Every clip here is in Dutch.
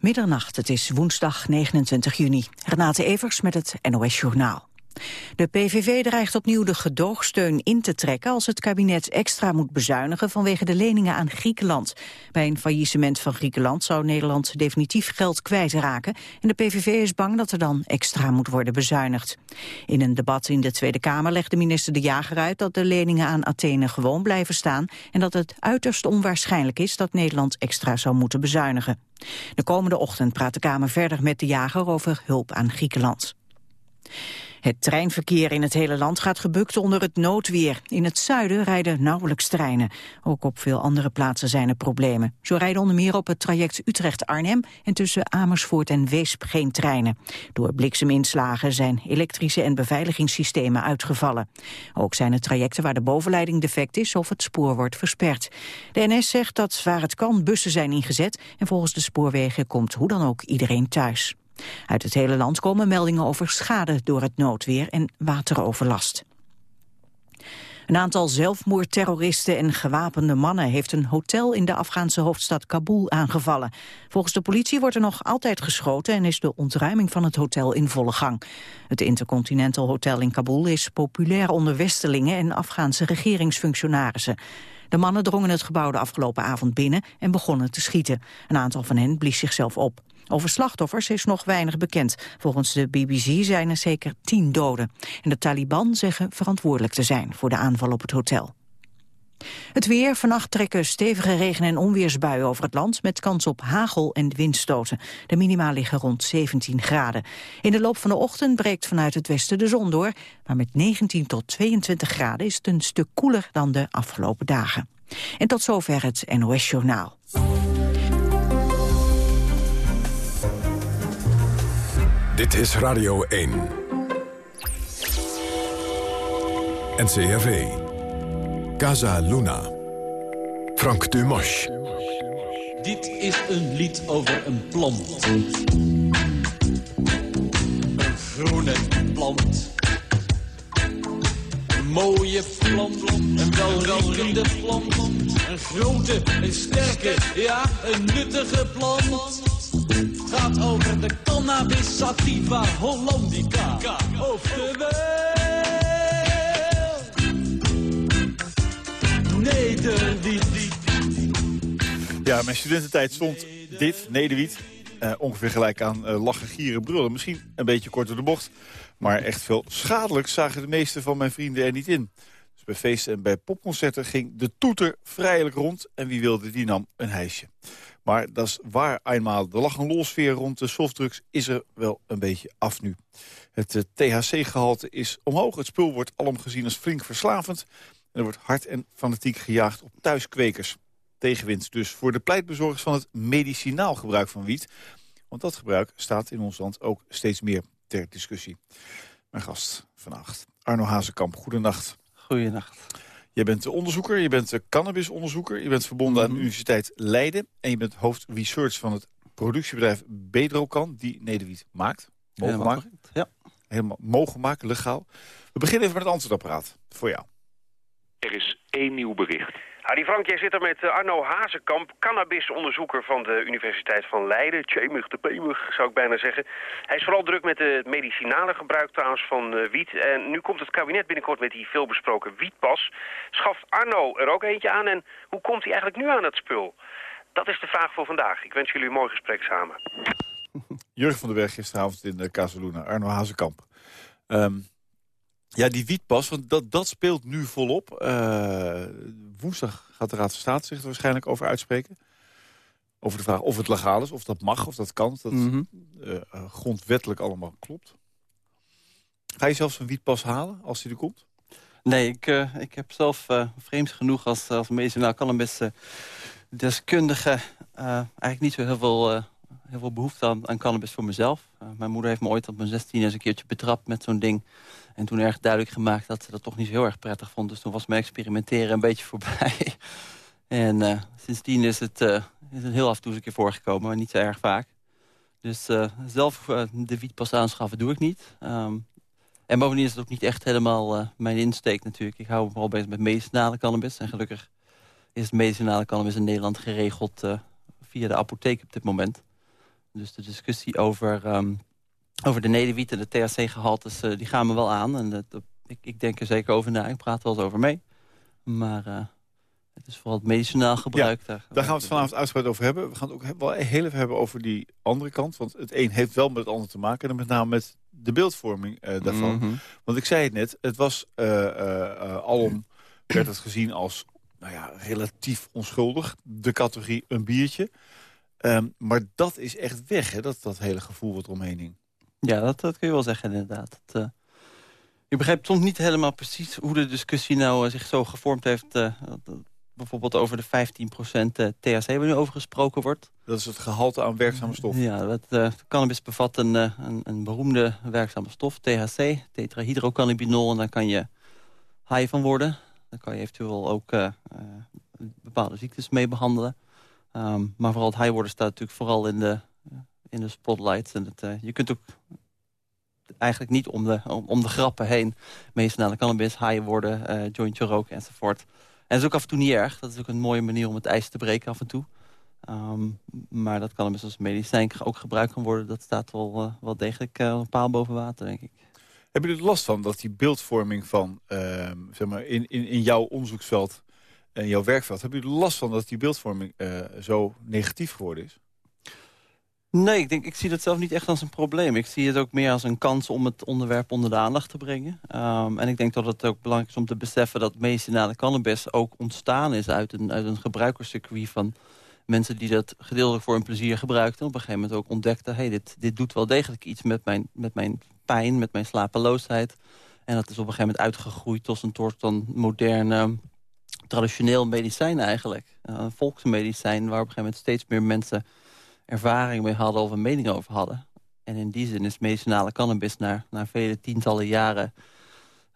Middernacht, het is woensdag 29 juni. Renate Evers met het NOS Journaal. De PVV dreigt opnieuw de gedoogsteun in te trekken als het kabinet extra moet bezuinigen vanwege de leningen aan Griekenland. Bij een faillissement van Griekenland zou Nederland definitief geld kwijtraken en de PVV is bang dat er dan extra moet worden bezuinigd. In een debat in de Tweede Kamer legde minister De Jager uit dat de leningen aan Athene gewoon blijven staan en dat het uiterst onwaarschijnlijk is dat Nederland extra zou moeten bezuinigen. De komende ochtend praat de Kamer verder met De Jager over hulp aan Griekenland. Het treinverkeer in het hele land gaat gebukt onder het noodweer. In het zuiden rijden nauwelijks treinen. Ook op veel andere plaatsen zijn er problemen. Zo rijden onder meer op het traject Utrecht-Arnhem... en tussen Amersfoort en Weesp geen treinen. Door blikseminslagen zijn elektrische en beveiligingssystemen uitgevallen. Ook zijn er trajecten waar de bovenleiding defect is... of het spoor wordt versperd. De NS zegt dat waar het kan bussen zijn ingezet... en volgens de spoorwegen komt hoe dan ook iedereen thuis. Uit het hele land komen meldingen over schade door het noodweer en wateroverlast. Een aantal zelfmoordterroristen en gewapende mannen heeft een hotel in de Afghaanse hoofdstad Kabul aangevallen. Volgens de politie wordt er nog altijd geschoten en is de ontruiming van het hotel in volle gang. Het Intercontinental Hotel in Kabul is populair onder Westelingen en Afghaanse regeringsfunctionarissen. De mannen drongen het gebouw de afgelopen avond binnen en begonnen te schieten. Een aantal van hen blies zichzelf op. Over slachtoffers is nog weinig bekend. Volgens de BBC zijn er zeker tien doden. En de Taliban zeggen verantwoordelijk te zijn voor de aanval op het hotel. Het weer. Vannacht trekken stevige regen- en onweersbuien over het land... met kans op hagel en windstoten. De minima liggen rond 17 graden. In de loop van de ochtend breekt vanuit het westen de zon door... maar met 19 tot 22 graden is het een stuk koeler dan de afgelopen dagen. En tot zover het NOS Journaal. Dit is Radio 1. NCRV. Casa Luna. Frank Dumas. Dit is een lied over een plant. Een groene plant. Een mooie plant. Een welriekende plant. Een grote, een sterke, ja, een nuttige plant gaat over de cannabis sativa hollandica. Oftewel... Nederwiet. Ja, mijn studententijd stond dit, Nederwiet. Uh, ongeveer gelijk aan uh, lachen, gieren, brullen. Misschien een beetje kort door de bocht. Maar echt veel schadelijk zagen de meeste van mijn vrienden er niet in. Dus bij feesten en bij popconcerten ging de toeter vrijelijk rond. En wie wilde, die nam een hijsje. Maar dat is waar eenmaal. De lach- en lolsfeer rond de softdrugs is er wel een beetje af nu. Het uh, THC-gehalte is omhoog. Het spul wordt alom gezien als flink verslavend. En er wordt hard en fanatiek gejaagd op thuiskwekers. Tegenwind dus voor de pleitbezorgers van het medicinaal gebruik van wiet. Want dat gebruik staat in ons land ook steeds meer ter discussie. Mijn gast vannacht, Arno Hazekamp. Goedenacht. Goedenacht. Je bent onderzoeker, je bent cannabisonderzoeker. Je bent verbonden aan de mhm. Universiteit Leiden. En je bent hoofd research van het productiebedrijf Bedrocan... die Nederwiet maakt. Mogen maken. Ja. Helemaal mogen maken, legaal. We beginnen even met het antwoordapparaat. Voor jou. Er is één nieuw bericht. Harry Frank, jij zit er met eh, Arno Hazekamp, cannabisonderzoeker van de Universiteit van Leiden. Tjemig de pemig, zou ik bijna zeggen. Hij is vooral druk met het medicinale gebruik trouwens van uh, wiet. En nu komt het kabinet binnenkort met die veelbesproken wietpas. Schaft Arno er ook eentje aan en hoe komt hij eigenlijk nu aan het spul? Dat is de vraag voor vandaag. Ik wens jullie een mooi gesprek samen. Jurgen van der Berg gisteravond in de eh, Casaluna, Arno Hazekamp. Um, ja, die wietpas, want dat, dat speelt nu volop. Uh, woensdag gaat de Raad van State zich er waarschijnlijk over uitspreken. Over de vraag of het legaal is, of dat mag, of dat kan. Of dat mm grondwettelijk allemaal klopt. Ga je zelfs een wietpas halen als die er komt? Nee, ik, uh, ik heb zelf vreemd genoeg als, als medicinaal cannabis deskundige... eigenlijk niet zo heel veel, heel veel behoefte aan, aan cannabis voor mezelf. mijn moeder heeft me ooit op mijn 16 eens een keertje betrapt met zo'n ding... En toen erg duidelijk gemaakt dat ze dat toch niet zo heel erg prettig vond. Dus toen was mijn experimenteren een beetje voorbij. en uh, sindsdien is het, uh, is het heel af en toe een keer voorgekomen, maar niet zo erg vaak. Dus uh, zelf de wietpas aanschaffen doe ik niet. Um, en bovendien is het ook niet echt helemaal mijn insteek natuurlijk. Ik hou me vooral bezig met medicinale cannabis. En gelukkig is medicinale cannabis in Nederland geregeld via de apotheek op dit moment. Dus de discussie over, ehm, over de nederwiet en de THC-gehaltes... die gaan me wel aan. En dat, ik, ik denk er zeker over na. Ik praat wel eens over mee. Maar het is vooral het medicinaal gebruik. daar, daar gaan we het vanavond uitgebreid over hebben. We gaan het ook wel heel even hebben over die andere kant. Want het een heeft wel met het ander te maken. En met name met de beeldvorming uh, daarvan. Mhm. Want ik zei het net, het was uh, uh, alom werd het gezien als nou ja, relatief onschuldig. De categorie een biertje. Um, maar dat is echt weg, hè, dat, dat hele gevoel wat omheen hing. Ja, dat, dat kun je wel zeggen inderdaad. Het, je begrijpt soms niet helemaal precies hoe de discussie nou zich zo gevormd heeft bijvoorbeeld over de 15% THC waar nu over gesproken wordt. Dat is het gehalte aan werkzame stof. Ja, dat, uh, cannabis bevat een, uh, een, een, beroemde werkzame stof, THC, tetrahydrocannabinol. En daar kan je high van worden. Daar kan je eventueel ook uh, bepaalde ziektes mee behandelen. Um, maar vooral het high worden staat natuurlijk vooral in de, in de spotlight. En het, je kunt ook eigenlijk niet om de, om, om de grappen heen medicinale cannabis, high worden, jointje roken enzovoort. En dat is ook af en toe niet erg. Dat is ook een mooie manier om het ijs te breken af en toe. Um, maar dat dus als medicijn ook gebruikt kan worden. Dat staat wel, uh, wel degelijk uh, een paal boven water, denk ik. Heb je er last van dat die beeldvorming van, uh, zeg maar, in, in, in jouw onderzoeksveld en jouw werkveld... heb je er last van dat die beeldvorming eh, zo negatief geworden is? Nee, ik, denk, ik zie dat zelf niet echt als een probleem. Ik zie het ook meer als een kans om het onderwerp onder de aandacht te brengen. Um, en ik denk dat het ook belangrijk is om te beseffen... dat medicinale cannabis ook ontstaan is uit een, uit een gebruikerscircuit... van mensen die dat gedeeltelijk voor hun plezier gebruikten. Op een gegeven moment ook ontdekten... hey, dit, dit doet wel degelijk iets met mijn, met mijn pijn, met mijn slapeloosheid. En dat is op een gegeven moment uitgegroeid tot een soort van moderne... traditioneel medicijn eigenlijk. Een volksmedicijn waar op een gegeven moment steeds meer mensen ervaring mee hadden of een mening over hadden. En in die zin is medicinale cannabis na, na vele tientallen jaren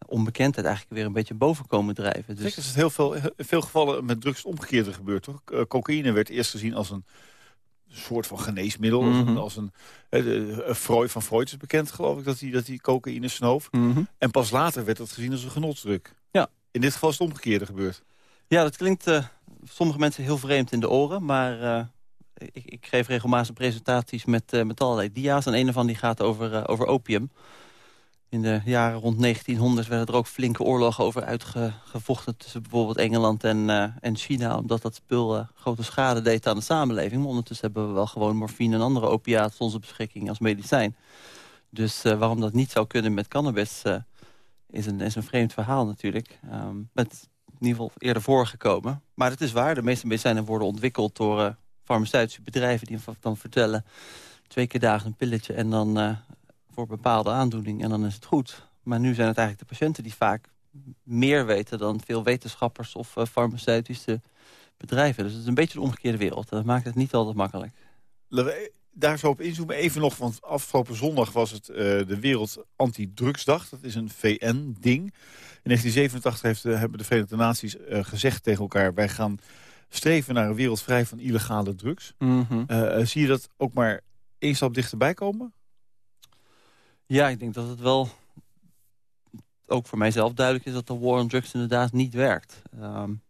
onbekendheid eigenlijk weer een beetje boven komen drijven. Dus... is het heel veel, in veel gevallen met drugs omgekeerde gebeurd, toch? Uh, cocaïne werd eerst gezien als een soort van geneesmiddel. Mm -hmm. Als een, uh, Freud van Freud is bekend, geloof ik, dat hij dat die cocaïne snoof. Mm -hmm. En pas later werd dat gezien als een genotsdruk. Ja. In dit geval is het omgekeerde gebeurd. Ja, dat klinkt uh, sommige mensen heel vreemd in de oren, maar ik, ik, geef regelmatig presentaties met, uh, met allerlei dia's. En een ervan die gaat over, uh, over opium. In de jaren rond 1900 werden er ook flinke oorlogen over uitgevochten... tussen bijvoorbeeld Engeland en, uh, en China... omdat dat spul grote schade deed aan de samenleving. Maar ondertussen hebben we wel gewoon morfine en andere opiaten... onze beschikking als medicijn. Dus waarom dat niet zou kunnen met cannabis... is, een, is een vreemd verhaal natuurlijk. Um, met in ieder geval eerder voorgekomen. Maar het is waar, de meeste medicijnen worden ontwikkeld door farmaceutische bedrijven die dan vertellen... twee keer dagen een pilletje en dan uh, voor bepaalde aandoening en dan is het goed. Maar nu zijn het eigenlijk de patiënten die vaak meer weten... dan veel wetenschappers of uh, farmaceutische bedrijven. Dus het is een beetje de omgekeerde wereld. Dat maakt het niet altijd makkelijk. Daar zo op inzoomen. Even nog, want afgelopen zondag was het uh, de Wereld Antidrugsdag. Dat is een VN-ding. In 1987 heeft, hebben de Verenigde Naties gezegd tegen elkaar... wij gaan streven naar een wereld vrij van illegale drugs. Mm -hmm. uh, zie je dat ook maar één stap dichterbij komen? Ja, ik denk dat het wel ook voor mijzelf duidelijk is... dat de war on drugs inderdaad niet werkt. Um,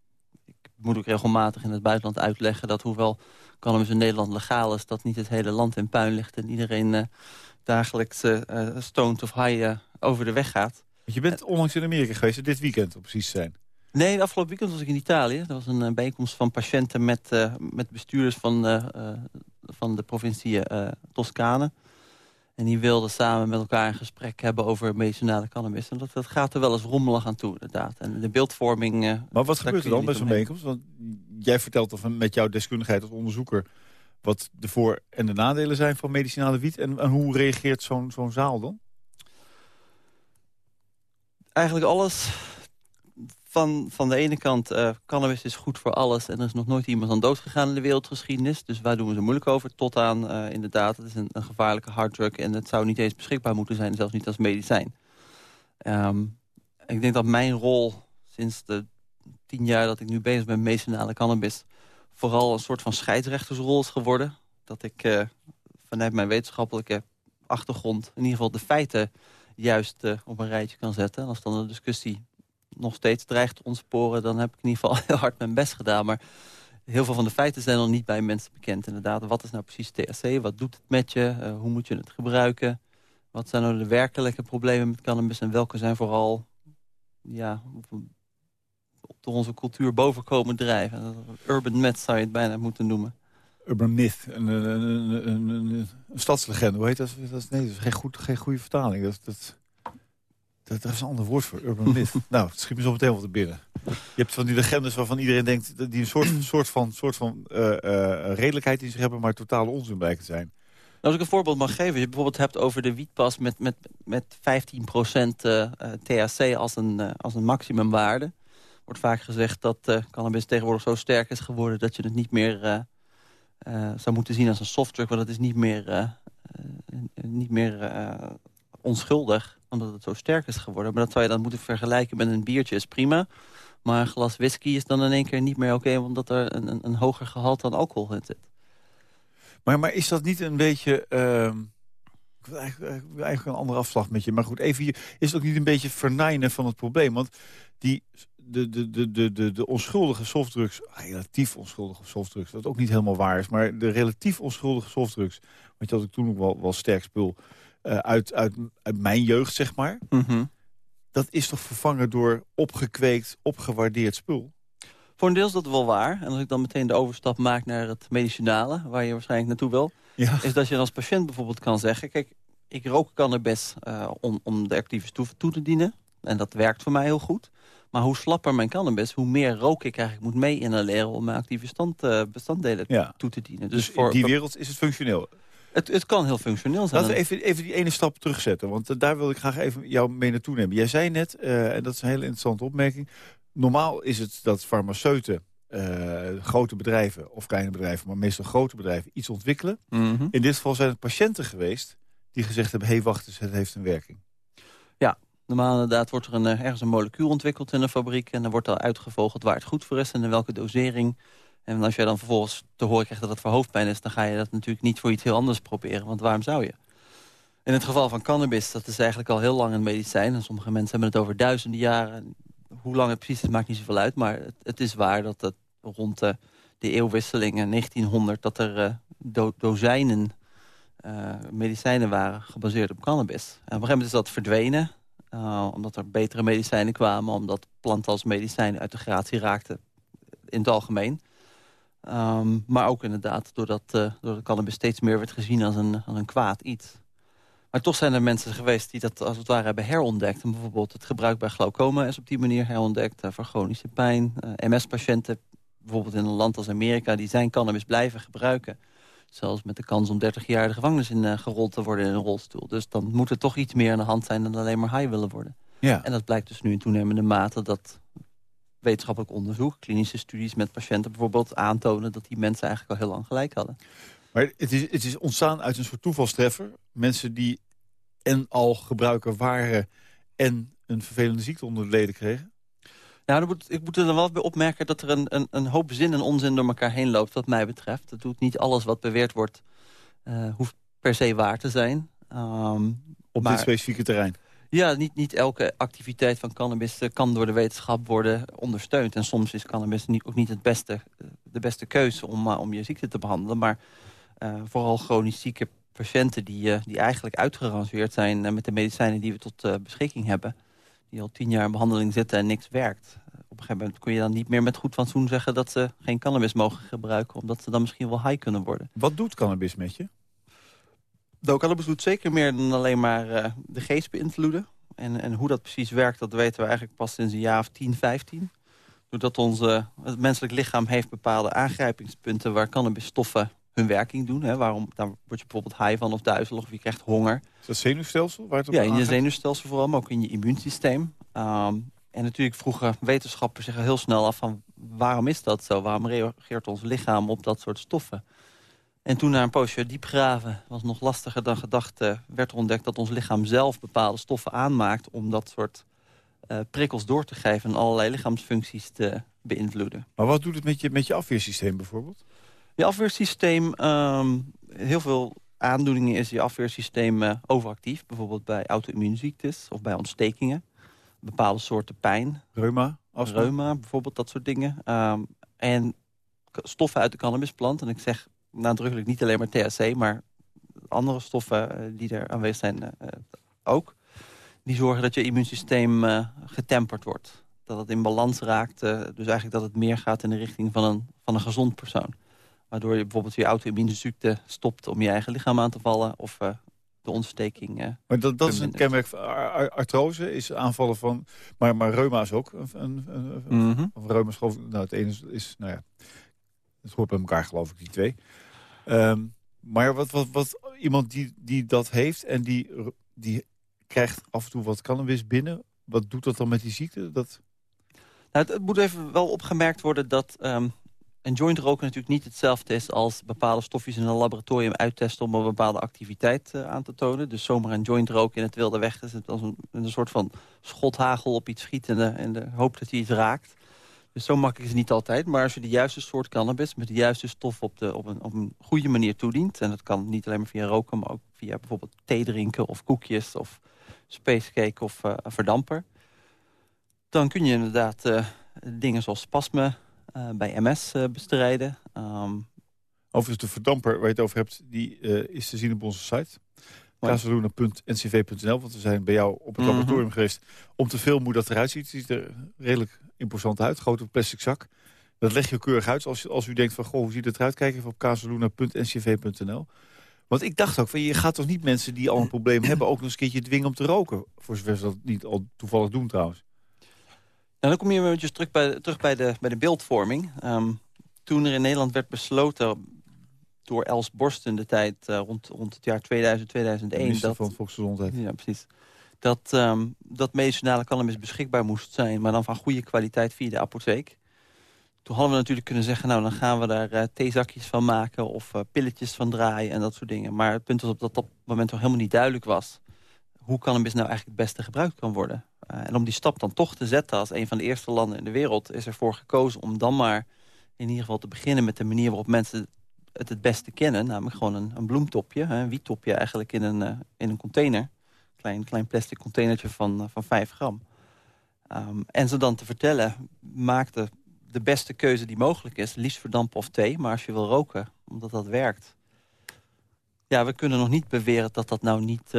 ik moet ook regelmatig in het buitenland uitleggen... dat hoewel cannabis in Nederland legaal is... dat niet het hele land in puin ligt... en iedereen uh, dagelijks uh, stoned of high over de weg gaat. Want je bent onlangs in Amerika geweest, dit weekend om precies te zijn. Nee, de afgelopen weekend was ik in Italië. Dat was een uh, bijeenkomst van patiënten met, uh, met bestuurders van, uh, van de provincie Toscane. En die wilden samen met elkaar een gesprek hebben over medicinale cannabis. En dat, dat gaat er wel eens rommelig aan toe, inderdaad. En de beeldvorming... maar wat gebeurt er dan bij zo'n bijeenkomst? Want jij vertelt of met jouw deskundigheid als onderzoeker... wat de voor- en de nadelen zijn van medicinale wiet. En, en hoe reageert zo'n zo'n zaal dan? Eigenlijk alles van, van de ene kant, uh, cannabis is goed voor alles... en er is nog nooit iemand aan dood gegaan in de wereldgeschiedenis. Dus waar doen we zo moeilijk over? Tot aan, uh, inderdaad, het is een, een gevaarlijke harddrug... en het zou niet eens beschikbaar moeten zijn, zelfs niet als medicijn. Um, ik denk dat mijn rol sinds de tien jaar dat ik nu bezig ben met medicinale cannabis... vooral een soort van scheidsrechtersrol is geworden. Dat ik uh, vanuit mijn wetenschappelijke achtergrond... in ieder geval de feiten juist op een rijtje kan zetten. En als dan de discussie nog steeds dreigt te ontsporen... dan heb ik in ieder geval heel hard mijn best gedaan. Maar heel veel van de feiten zijn nog niet bij mensen bekend. Inderdaad, wat is nou precies THC? Wat doet het met je? Uh, hoe moet je het gebruiken? Wat zijn nou de werkelijke problemen met cannabis? En welke zijn vooral ja, door onze cultuur bovenkomen drijven? Urban myth zou je het bijna moeten noemen. Urban myth, een, een, een, een, stadslegende. Hoe heet dat? dat nee, dat is geen, goed, geen goede vertaling. Dat, dat, dat, is een ander woord voor urban myth. nou, het schiet me zo meteen wat te binnen. Je hebt van die legendes waarvan iedereen denkt... die een soort, soort van, soort van uh, uh, redelijkheid in zich hebben... maar totale onzin blijken zijn. Nou, als ik een voorbeeld mag geven. Je bijvoorbeeld hebt over de wietpas met, met, met 15% uh, THC als een, uh, als een maximumwaarde. wordt vaak gezegd dat cannabis tegenwoordig zo sterk is geworden... dat je het niet meer zou moeten zien als een softdrug. Want dat is niet meer, niet meer onschuldig omdat het zo sterk is geworden. Maar dat zou je dan moeten vergelijken met een biertje, is prima. Maar een glas whisky is dan in één keer niet meer oké... omdat er een, een, een, hoger gehalte aan alcohol in zit. Maar, maar is dat niet een beetje... Uh, ik wil eigenlijk, een andere afslag met je. Maar goed, even hier. Is het ook niet een beetje vernijnen van het probleem? Want die, de, de, de, de, de, de onschuldige softdrugs... relatief onschuldige softdrugs, dat ook niet helemaal waar is... maar de relatief onschuldige softdrugs... want je had ik toen ook wel, wel sterk spul... Uh, uit, uit, uit mijn jeugd, zeg maar... Mm -hmm dat is toch vervangen door opgekweekt, opgewaardeerd spul? Voor een deel is dat wel waar. En als ik dan meteen de overstap maak naar het medicinale... waar je waarschijnlijk naartoe wil... Ja. is dat je als patiënt bijvoorbeeld kan zeggen... kijk, ik rook cannabis uh, om, om de actieve stoffen toe te dienen. En dat werkt voor mij heel goed. Maar hoe slapper mijn cannabis, hoe meer rook ik eigenlijk moet mee inhaleren... om mijn actieve stand, uh, bestanddelen ja. toe te dienen. Dus, dus voor, in die wereld is het functioneel? Het, het kan heel functioneel zijn. Laten we even, even die ene stap terugzetten. Want uh, daar wil ik graag even jou mee naartoe nemen. Jij zei net, uh, en dat is een hele interessante opmerking... normaal is het dat farmaceuten, uh, grote bedrijven of kleine bedrijven... maar meestal grote bedrijven iets ontwikkelen. Mm -hmm. In dit geval zijn het patiënten geweest die gezegd hebben... hé, hey, wacht eens, het heeft een werking. Ja, normaal inderdaad wordt er een, ergens een molecuul ontwikkeld in een fabriek... en dan wordt al uitgevogeld waar het goed voor is... en in welke dosering en als jij dan vervolgens te horen krijgt dat het voor hoofdpijn is... dan ga je dat natuurlijk niet voor iets heel anders proberen. Want waarom zou je? In het geval van cannabis, dat is eigenlijk al heel lang een medicijn. En sommige mensen hebben het over duizenden jaren. Hoe lang het precies is, maakt niet zoveel uit. Maar het, is waar dat het rond de, de eeuwwisseling in 1900... dat er uh, do, dozijnen uh, medicijnen waren gebaseerd op cannabis. En op een gegeven moment is dat verdwenen. Uh, omdat er betere medicijnen kwamen. Omdat planten als medicijnen uit de gratie raakten in het algemeen. Um, maar ook inderdaad doordat, uh, doordat cannabis steeds meer werd gezien als een, als een kwaad iets. Maar toch zijn er mensen geweest die dat als het ware hebben herontdekt. En bijvoorbeeld het gebruik bij glaucoma is op die manier herontdekt. Uh, voor chronische pijn. Uh, eh, MS-patiënten, bijvoorbeeld in een land als Amerika... die zijn cannabis blijven gebruiken. Zelfs met de kans om 30 jaar de gevangenis in gerold te worden in een rolstoel. Dus dan moet er toch iets meer aan de hand zijn dan alleen maar high willen worden. Ja. En dat blijkt dus nu in toenemende mate dat wetenschappelijk onderzoek, klinische studies met patiënten bijvoorbeeld aantonen dat die mensen eigenlijk al heel lang gelijk hadden. Maar het is, het is ontstaan uit een soort toevalstreffer. Mensen die en al gebruiker waren en een vervelende ziekte onder de leden kregen? Nou, moet, ik moet er dan wel bij opmerken dat er een, een, een, hoop zin en onzin door elkaar heen loopt, wat mij betreft. Dat doet niet alles wat beweerd wordt, uh, hoeft per se waar te zijn. Um, Op dit specifieke terrein? Ja, niet, niet elke activiteit van cannabis eh, kan door de wetenschap worden ondersteund. En soms is cannabis niet, ook niet het beste, eh, de beste keuze om, uh, om je ziekte te behandelen. Maar vooral chronisch zieke patiënten die, die eigenlijk uitgerangeerd zijn... met de medicijnen die we tot beschikking hebben... die al tien jaar in behandeling zitten en niks werkt. op een gegeven moment kun je dan niet meer met goed fatsoen zeggen... dat ze geen cannabis mogen gebruiken, omdat ze dan misschien wel high kunnen worden. Wat doet cannabis met je? Cannabis doet zeker meer dan alleen maar uh, de geest beïnvloeden. En, en hoe dat precies werkt, dat weten we eigenlijk pas sinds een jaar of 10, 15. Doordat onze, het menselijk lichaam heeft bepaalde aangrijpingspunten... waar cannabisstoffen hun werking doen. Hè. Waarom, daar word je bijvoorbeeld high van of duizelig of je krijgt honger. Is dat zenuwstelsel? Waar het op ja, in je zenuwstelsel vooral, maar ook in je immuunsysteem. Um, en natuurlijk vroegen wetenschappers zich heel snel af van... waarom is dat zo? Waarom reageert ons lichaam op dat soort stoffen? En toen na een poosje diep graven, was nog lastiger dan gedacht... Uh, werd er ontdekt dat ons lichaam zelf bepaalde stoffen aanmaakt... om dat soort uh, prikkels door te geven en allerlei lichaamsfuncties te beïnvloeden. Maar wat doet het met je, met je afweersysteem bijvoorbeeld? Je afweersysteem, um, heel veel aandoeningen is je afweersysteem uh, overactief. Bijvoorbeeld bij auto-immuunziektes of bij ontstekingen. Bepaalde soorten pijn. Reuma? Astma. Reuma, bijvoorbeeld dat soort dingen. Um, en stoffen uit de cannabisplant. En ik zeg nadrukkelijk niet alleen maar THC, maar andere stoffen die er aanwezig zijn ook. Die zorgen dat je immuunsysteem getemperd wordt. Dat het in balans raakt. dus eigenlijk dat het meer gaat in de richting van een, van een gezond persoon. Waardoor je bijvoorbeeld je auto-immuunziekte stopt om je eigen lichaam aan te vallen. Of de ontsteking. Uh, maar dat, dat is een kenmerk van artrose, is aanvallen van... Maar, maar reuma is ook een... een, een mm -hmm. Of reuma is geloof nou het ene is, is, nou ja, het hoort bij elkaar geloof ik, die twee. Um, maar wat, wat, iemand die, die dat heeft en die, die krijgt af en toe wat cannabis binnen... wat doet dat dan met die ziekte? Dat... Nou, het, moet even wel opgemerkt worden dat... Um, een joint roken natuurlijk niet hetzelfde is als bepaalde stofjes in een laboratorium uittesten om een bepaalde activiteit uh, aan te tonen. Dus zomaar een joint roken in het wilde weg is het als een, een soort van schothagel op iets schieten en de, hoop dat hij iets raakt. Dus zo makkelijk is het niet altijd. Maar als je de juiste soort cannabis met de juiste stof op, de, op, een, op een goede manier toedient... en dat kan niet alleen maar via roken, maar ook via bijvoorbeeld thee drinken of koekjes of spacecake of uh, verdamper... dan kun je inderdaad uh, dingen zoals spasme eh, bij MS eh, bestrijden. Um, Overigens, de verdamper waar je het over hebt, die eh, is te zien op onze site. kazeluna.ncv.nl, want we zijn bij jou op het mhm. laboratorium geweest... om te filmen hoe dat eruit ziet. Het ziet er redelijk imposant uit, grote plastic zak. Dat leg je keurig uit als, als u denkt van... goh, hoe ziet het eruit? Kijk even op kazeluna.ncv.nl. Want ik dacht ook, van, je gaat toch niet mensen die al een probleem hebben... ook nog eens een keertje dwingen om te roken? Voor zover ze dat niet al toevallig doen trouwens. Nou, dan kom je eventjes terug bij, terug bij, de, bij de beeldvorming. Um, toen er in Nederland werd besloten door Els Borst in de tijd uh, rond, rond het jaar 2000, 2001... dat, van Volksgezondheid. Ja, precies. Dat, um, dat medicinale cannabis beschikbaar moest zijn... maar dan van goede kwaliteit via de apotheek. Toen hadden we natuurlijk kunnen zeggen... nou, dan gaan we daar uh, theezakjes van maken... of uh, pilletjes van draaien en dat soort dingen. Maar het punt was op dat op dat moment nog helemaal niet duidelijk was... hoe cannabis nou eigenlijk het beste gebruikt kan worden. Eh, en om die stap dan toch te zetten als een van de eerste landen in de wereld... is ervoor gekozen om dan maar in ieder geval te beginnen... met de manier waarop mensen het het beste kennen. Namelijk gewoon een, een bloemtopje, een wiettopje eigenlijk in een, uh, in een container. Klein, klein plastic containertje van, uh, van 5 gram. Um, en ze dan te vertellen, maak de, de beste keuze die mogelijk is. Liefst verdampen of thee, maar als je wil roken, omdat dat werkt... Ja, we kunnen nog niet beweren dat dat nou niet,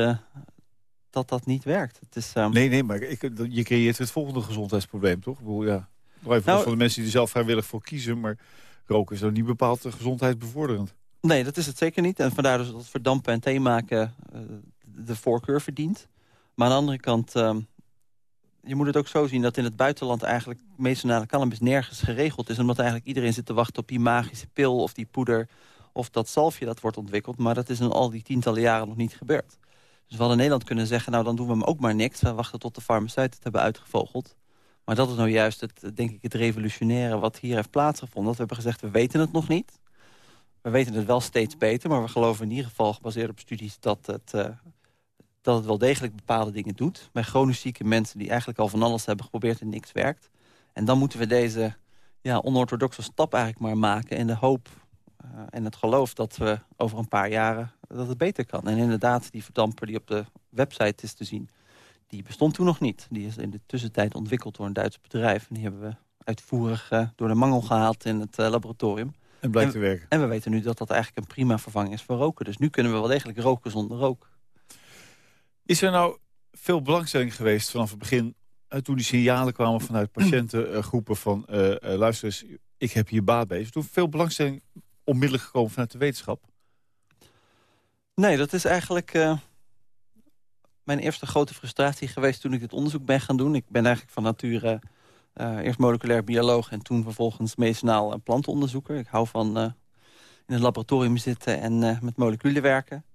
dat dat niet werkt. Het is, um... Nee, nee, maar ik, je creëert het volgende gezondheidsprobleem, toch? Ik bedoel, ja. Even nou, voor de mensen die er zelf vrijwillig voor kiezen... maar roken is dan niet bepaald gezondheidsbevorderend. Nee, dat is het zeker niet. En vandaar dus dat verdampen en thee maken uh, de voorkeur verdient. Maar aan de andere kant... Uh, je moet het ook zo zien dat in het buitenland eigenlijk medicinale cannabis nergens geregeld is. Omdat eigenlijk iedereen zit te wachten op die magische pil of die poeder of dat zalfje dat wordt ontwikkeld. Maar dat is in al die tientallen jaren nog niet gebeurd. Dus we hadden in Nederland kunnen zeggen, nou dan doen we hem ook maar niks. We wachten tot de farmaceuten het hebben uitgevogeld. Maar dat is nou juist het, denk ik, het revolutionaire wat hier heeft plaatsgevonden. Dat we hebben gezegd, we weten het nog niet. We weten het wel steeds beter, maar we geloven in ieder geval gebaseerd op studies dat het, uh, dat het wel degelijk bepaalde dingen doet. Bij chronisch zieke mensen die eigenlijk al van alles hebben geprobeerd en niks werkt. En dan moeten we deze ja, onorthodoxe stap eigenlijk maar maken in de hoop uh, en het geloof dat we over een paar jaren dat het beter kan. En inderdaad, die verdamper die op de website is te zien... die bestond toen nog niet. Die is in de tussentijd ontwikkeld door een Duits bedrijf. En die hebben we uitvoerig uh, door de mangel gehaald in het uh, laboratorium. En blijkt te werken. En we weten nu dat dat eigenlijk een prima vervanging is voor roken. Dus nu kunnen we wel degelijk roken zonder rook. Is er nou veel belangstelling geweest vanaf het begin... toen die signalen kwamen vanuit patiëntengroepen van... luister eens, ik heb hier baat bij. Is er toen veel belangstelling onmiddellijk gekomen vanuit de wetenschap? Nee, dat is eigenlijk mijn eerste grote frustratie geweest toen ik dit onderzoek ben gaan doen. Ik ben eigenlijk van nature uh, eerst moleculair bioloog en toen vervolgens medicinaal plantenonderzoeker. Ik hou van uh, in het laboratorium zitten en met moleculen werken.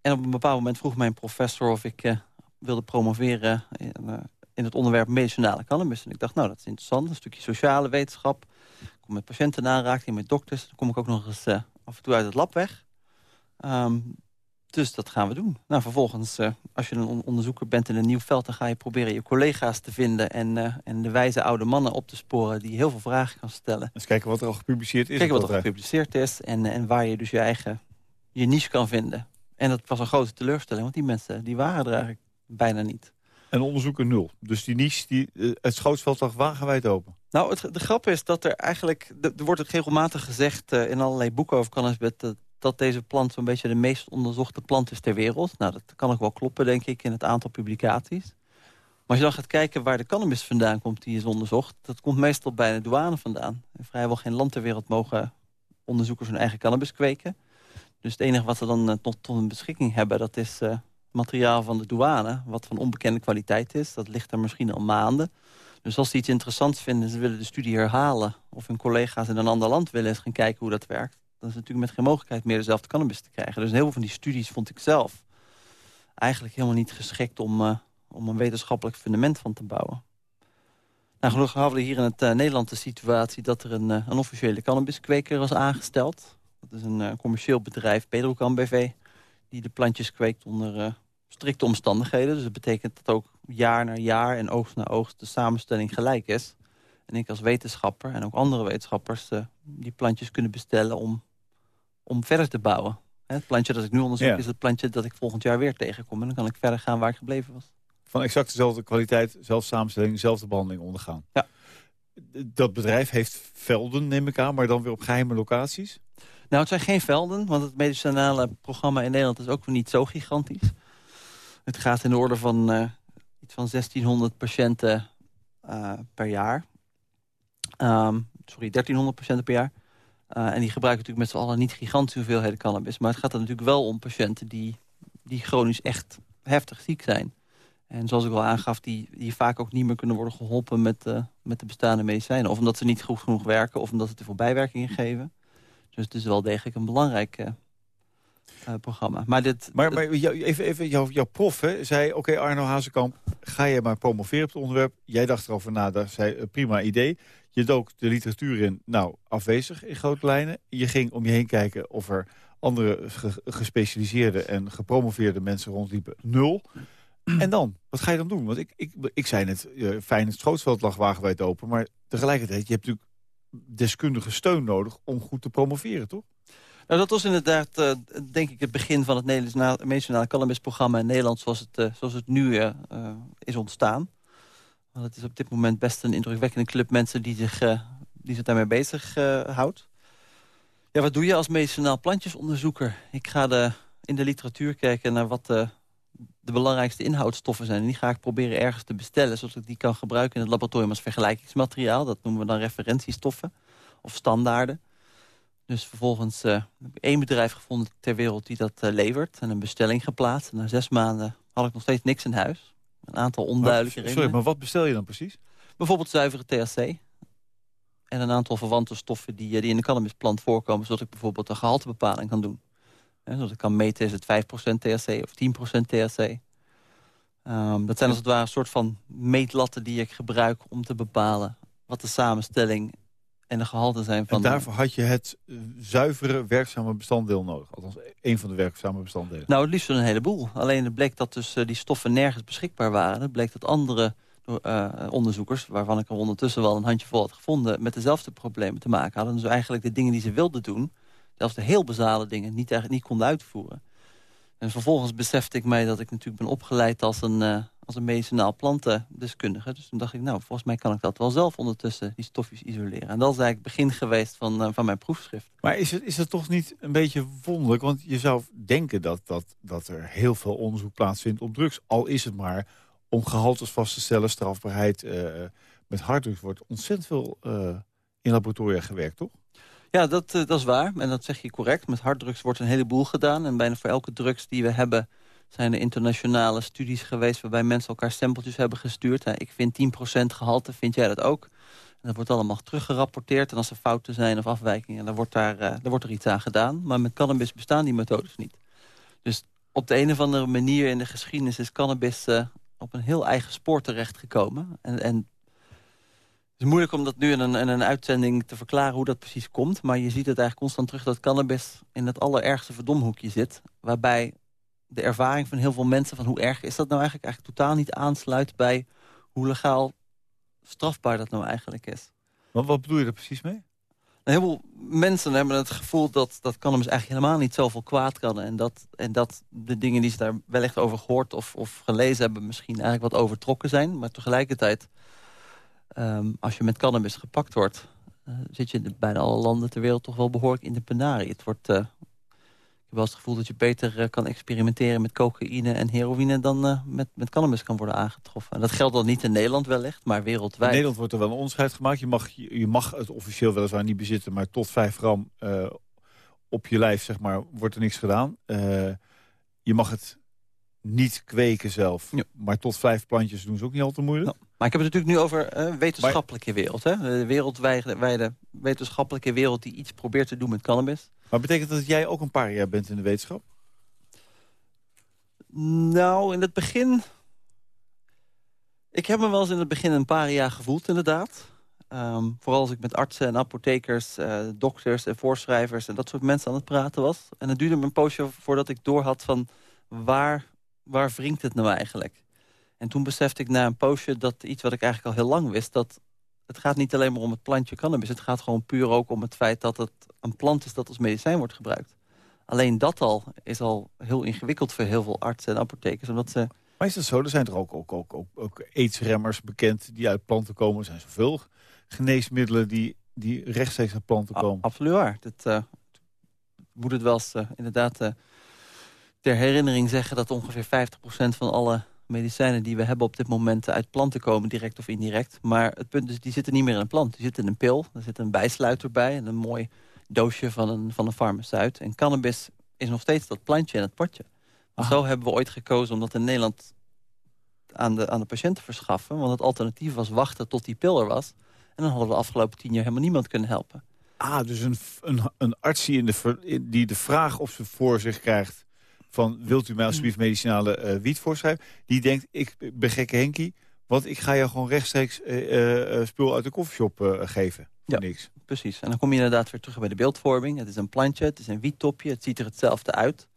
En op een bepaald moment vroeg mijn professor of ik wilde promoveren in, in, het onderwerp medicinale cannabis. En ik dacht, nou, dat is interessant. Een stukje sociale wetenschap. Ik kom met patiënten in aanraking, met dokters. Dan kom ik ook nog eens af en toe uit het lab weg. Um, dus dat gaan we doen. Nou, vervolgens, uh, als je een onderzoeker bent in een nieuw veld... dan ga je proberen je collega's te vinden... en, uh, en de wijze oude mannen op te sporen die heel veel vragen kan stellen. Dus kijken wat er al gepubliceerd is. Kijken wat er al gepubliceerd is en, en waar je dus je eigen je niche kan vinden. En dat was een grote teleurstelling, want die mensen die waren er eigenlijk bijna niet. En onderzoeker nul. Dus die niche, die, uh, het schootsveld lag wagenwijd open. Nou, het, de grap is dat er eigenlijk... Er wordt ook regelmatig gezegd uh, in allerlei boeken over cannabis... Dat, dat deze plant zo'n beetje de meest onderzochte plant is ter wereld. Nou, dat kan ook wel kloppen, denk ik, in het aantal publicaties. Maar als je dan gaat kijken waar de cannabis vandaan komt die is onderzocht... dat komt meestal bij de douane vandaan. In vrijwel geen land ter wereld mogen onderzoekers hun eigen cannabis kweken. Dus het enige wat ze dan tot, tot hun beschikking hebben... dat is uh, materiaal van de douane, wat van onbekende kwaliteit is. Dat ligt er misschien al maanden. Dus als ze iets interessants vinden, ze willen de studie herhalen... of hun collega's in een ander land willen eens gaan kijken hoe dat werkt... dan is natuurlijk met geen mogelijkheid meer dezelfde cannabis te krijgen. Dus heel veel van die studies vond ik zelf eigenlijk helemaal niet geschikt... om, uh, om een wetenschappelijk fundament van te bouwen. Nou, gelukkig hadden we hier in het uh, Nederland de situatie... dat er een, uh, een officiële cannabiskweker was aangesteld. Dat is een commercieel bedrijf, Pedrocan BV... die de plantjes kweekt onder strikte omstandigheden. Dus dat betekent dat ook jaar na jaar en oogst na oogst de samenstelling gelijk is. En ik als wetenschapper en ook andere wetenschappers die plantjes kunnen bestellen om, om verder te bouwen. Het plantje dat ik nu onderzoek ja. is het plantje dat ik volgend jaar weer tegenkom. En dan kan ik verder gaan waar ik gebleven was. Van exact dezelfde kwaliteit, dezelfde samenstelling, dezelfde behandeling ondergaan. Ja. Dat bedrijf heeft velden, neem ik aan, maar dan weer op geheime locaties? Nou, het zijn geen velden, want het medicinale programma in Nederland is ook niet zo gigantisch. Het gaat in de orde van uh, iets van 1600 patiënten uh, per jaar. Um, sorry, 1300 patiënten per jaar. Uh, en die gebruiken natuurlijk met z'n allen niet gigantische hoeveelheden cannabis. Maar het gaat er natuurlijk wel om patiënten die, die chronisch echt heftig ziek zijn. En zoals ik al aangaf, die, die vaak ook niet meer kunnen worden geholpen met, uh, met de bestaande medicijnen. Of omdat ze niet goed genoeg werken, of omdat ze te veel bijwerkingen geven. Dus het is wel degelijk een belangrijk uh, programma. Maar, dit, maar, maar even, even jouw, jouw prof hè, zei, oké okay, Arno Hazekamp, ga je maar promoveren op het onderwerp. Jij dacht erover na, dat zei een prima idee. Je dook de literatuur in, nou, afwezig in grote lijnen. Je ging om je heen kijken of er andere ge gespecialiseerde en gepromoveerde mensen rondliepen. Nul. En dan? Wat ga je dan doen? Want ik, ik, ik zei net, uh, fijn, het schootsveld lag wagenwijd open. Maar tegelijkertijd, je hebt natuurlijk deskundige steun nodig om goed te promoveren, toch? Nou, dat was inderdaad, uh, denk ik, het begin van het Nederlands Nationale Cannabisprogramma in Nederland... zoals het, uh, zoals het nu is ontstaan. Het is op dit moment best een indrukwekkende club mensen die zich, die zich daarmee bezig houdt. Ja, wat doe je als medicinaal plantjesonderzoeker? Ik ga de, in de literatuur kijken naar wat de, de belangrijkste inhoudstoffen zijn. En die ga ik proberen ergens te bestellen... zodat ik die kan gebruiken in het laboratorium als vergelijkingsmateriaal. Dat noemen we dan referentiestoffen of standaarden. Dus vervolgens heb ik één bedrijf gevonden ter wereld die dat levert. En een bestelling geplaatst. En na zes maanden had ik nog steeds niks in huis. Een aantal onduidelijke Sorry, maar wat bestel je dan precies? Bijvoorbeeld zuivere THC. En een aantal verwante stoffen die, die in de cannabisplant voorkomen... zodat ik bijvoorbeeld een gehaltebepaling kan doen. Zodat ik kan meten is het 5% THC of 10% THC. Um, dat zijn als het ware een soort van meetlatten die ik gebruik om te bepalen... wat de samenstelling en de gehalte zijn van... En daarvoor had je het uh, zuivere werkzame bestanddeel nodig. Althans, één van de werkzame bestanddelen. Nou, het liefst een heleboel. Alleen het bleek dat dus uh, die stoffen nergens beschikbaar waren. Het bleek dat andere uh, onderzoekers, waarvan ik er ondertussen wel een handjevol had gevonden... met dezelfde problemen te maken hadden. Dus eigenlijk de dingen die ze wilden doen... zelfs de heel basale dingen, niet, eigenlijk niet konden uitvoeren. En vervolgens besefte ik mij dat ik natuurlijk ben opgeleid als een als een medicinaal plantendeskundige. Dus toen dacht ik, nou, volgens mij kan ik dat wel zelf ondertussen, die stofjes isoleren. En dat is eigenlijk het begin geweest van, uh, van mijn proefschrift. Maar is het, is het toch niet een beetje wonderlijk? Want je zou denken dat, dat, dat er heel veel onderzoek plaatsvindt op drugs. Al is het maar om gehaltes vast te stellen, strafbaarheid. Uh, met harddrugs wordt ontzettend veel uh, in laboratoria gewerkt, toch? Ja, dat, dat is waar. En dat zeg je correct. Met harddrugs wordt een heleboel gedaan. En bijna voor elke drugs die we hebben zijn er internationale studies geweest... waarbij mensen elkaar stempeltjes hebben gestuurd. ik vind 10% gehalte, vind jij dat ook? Dat wordt allemaal teruggerapporteerd. En als er fouten zijn of afwijkingen, dan wordt, daar, uh, dan wordt er iets aan gedaan. Maar met cannabis bestaan die methodes niet. Dus op de een of andere manier in de geschiedenis... is cannabis uh, op een heel eigen spoor terechtgekomen. En, en het is moeilijk om dat nu in een, in een uitzending te verklaren hoe dat precies komt. Maar je ziet het eigenlijk constant terug dat cannabis in het allerergste verdomhoekje zit. Waarbij de ervaring van heel veel mensen... van hoe erg is dat nou eigenlijk, eigenlijk totaal niet aansluit... bij hoe legaal strafbaar dat nou eigenlijk is. Maar wat bedoel je er precies mee? Heel veel mensen hebben het gevoel dat, dat cannabis eigenlijk helemaal niet zoveel kwaad kan. En dat, en dat de dingen die ze daar wellicht over gehoord of, of gelezen hebben... misschien eigenlijk wat overtrokken zijn. Maar tegelijkertijd Ehm, als je met cannabis gepakt wordt... Uh, zit je in bijna alle landen ter wereld toch wel behoorlijk in de penarie. Het wordt, uh, heb wel eens het gevoel dat je beter uh, kan experimenteren met cocaïne en heroïne... dan met, met cannabis kan worden aangetroffen. En dat geldt dan niet in Nederland wellicht, maar wereldwijd. In Nederland wordt er wel een onderscheid gemaakt. Je mag, je, mag het officieel weliswaar niet bezitten... maar tot 5 gram op je lijf zeg maar, wordt er niks gedaan. je mag het niet kweken zelf. Ja. Maar tot vijf plantjes doen ze ook niet al te moeilijk. Ja. Maar ik heb het natuurlijk nu over uh, wetenschappelijke wereld. Hè? De wereldwijde wetenschappelijke wereld die iets probeert te doen met cannabis. Maar betekent dat dat jij ook een paar jaar bent in de wetenschap? Nou, in het begin... Ik heb me wel eens in het begin een paar jaar gevoeld, inderdaad. Um, vooral als ik met artsen en apothekers, uh, dokters en voorschrijvers... en dat soort mensen aan het praten was. En het duurde me een poosje voordat ik doorhad van... waar, waar wringt het nou eigenlijk? En toen besefte ik na een poosje dat iets wat ik eigenlijk al heel lang wist... dat het gaat niet alleen maar om het plantje cannabis. Het gaat gewoon puur ook om het feit dat het een plant is dat als medicijn wordt gebruikt. Alleen dat al is al heel ingewikkeld voor heel veel artsen en apothekers. Omdat ze... Maar is dat zo? Er zijn er ook, ook, ook, ook, ook aidsremmers bekend die uit planten komen. Er zijn zoveel geneesmiddelen die, die rechtstreeks uit planten komen. A absoluut waar. Dat uh, moet het wel eens uh, inderdaad uh, ter herinnering zeggen... dat ongeveer 50% van alle medicijnen die we hebben op dit moment uit planten komen, direct of indirect. Maar het punt is, die zitten niet meer in een plant. Die zitten in een pil, er zit een bijsluiter bij... en een mooi doosje van een, van een farmaceut. En cannabis is nog steeds dat plantje in het potje. Zo hebben we ooit gekozen om dat in Nederland aan de, aan de patiënt te verschaffen. Want het alternatief was wachten tot die pil er was. En dan hadden we de afgelopen tien jaar helemaal niemand kunnen helpen. Ah, dus een, een, een arts die, in de, die de vraag of ze voor zich krijgt van wilt u mij alsjeblieft medicinale uh, wiet voorschrijven? Die denkt, ik ben gekke Henkie, want ik ga je gewoon rechtstreeks uh, uh, spul uit de koffieshop geven. Ja, niks. precies. En dan kom je inderdaad weer terug bij de beeldvorming. Het is een plantje, het is een wiettopje, het ziet er hetzelfde uit.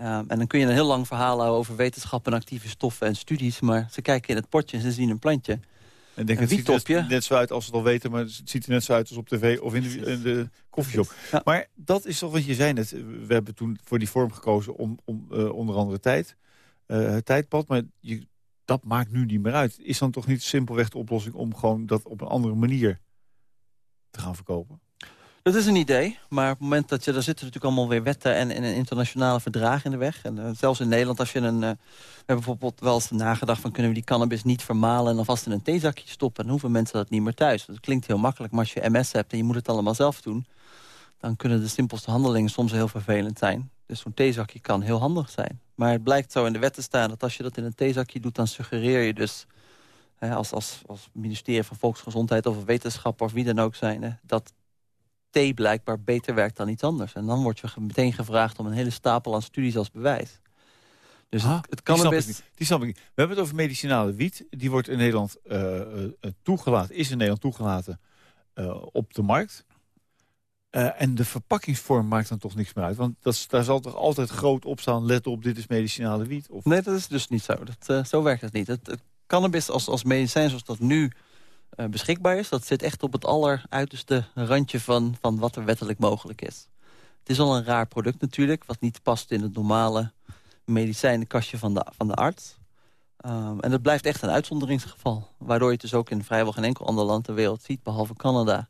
Um, en dan kun je een heel lang verhaal houden over wetenschap en actieve stoffen en studies. Maar ze kijken in het potje en ze zien een plantje. En denk, het ziet er net zo uit als ze het al weten, maar het ziet er net zo uit als op tv of in de, in de koffieshop. Maar dat is toch wat je zei net. We hebben toen voor die vorm gekozen om, om uh, onder andere tijd, uh, het tijdpad. Maar je, dat maakt nu niet meer uit. Is dan toch niet simpelweg de oplossing om gewoon dat op een andere manier te gaan verkopen? Dat is een idee, maar op het moment dat je... daar zitten natuurlijk allemaal weer wetten en, en internationale verdragen in de weg. En uh, zelfs in Nederland, als je een... Uh, we hebben bijvoorbeeld wel eens nagedacht van... kunnen we die cannabis niet vermalen en alvast in een theezakje stoppen... dan hoeven mensen dat niet meer thuis. Dat klinkt heel makkelijk, maar als je MS hebt en je moet het allemaal zelf doen... dan kunnen de simpelste handelingen soms heel vervelend zijn. Dus zo'n theezakje kan heel handig zijn. Maar het blijkt zo in de wet te staan dat als je dat in een theezakje doet... dan suggereer je dus als, als, als ministerie van Volksgezondheid of wetenschap of wie dan ook zijn... dat thee blijkbaar beter werkt dan iets anders. En dan word je meteen gevraagd om een hele stapel aan studies als bewijs. Dus het, het kan die snap, best... ik niet. die snap ik niet. We hebben het over medicinale wiet. Die wordt in Nederland uh, toegelaten, is in Nederland toegelaten uh, op de markt. en de verpakkingsvorm maakt dan toch niks meer uit. Want dat, daar zal toch altijd groot op staan, let op, dit is medicinale wiet? Of... Nee, dat is dus niet zo. Dat, zo werkt het niet. Het, het cannabis als, als medicijn zoals dat nu uh, beschikbaar is. Dat zit echt op het alleruiterste randje van, van wat er wettelijk mogelijk is. Het is al een raar product natuurlijk, wat niet past in het normale medicijnenkastje van de, van de arts. Um, en dat blijft echt een uitzonderingsgeval. Waardoor je het dus ook in vrijwel geen enkel ander land ter wereld ziet, behalve Canada.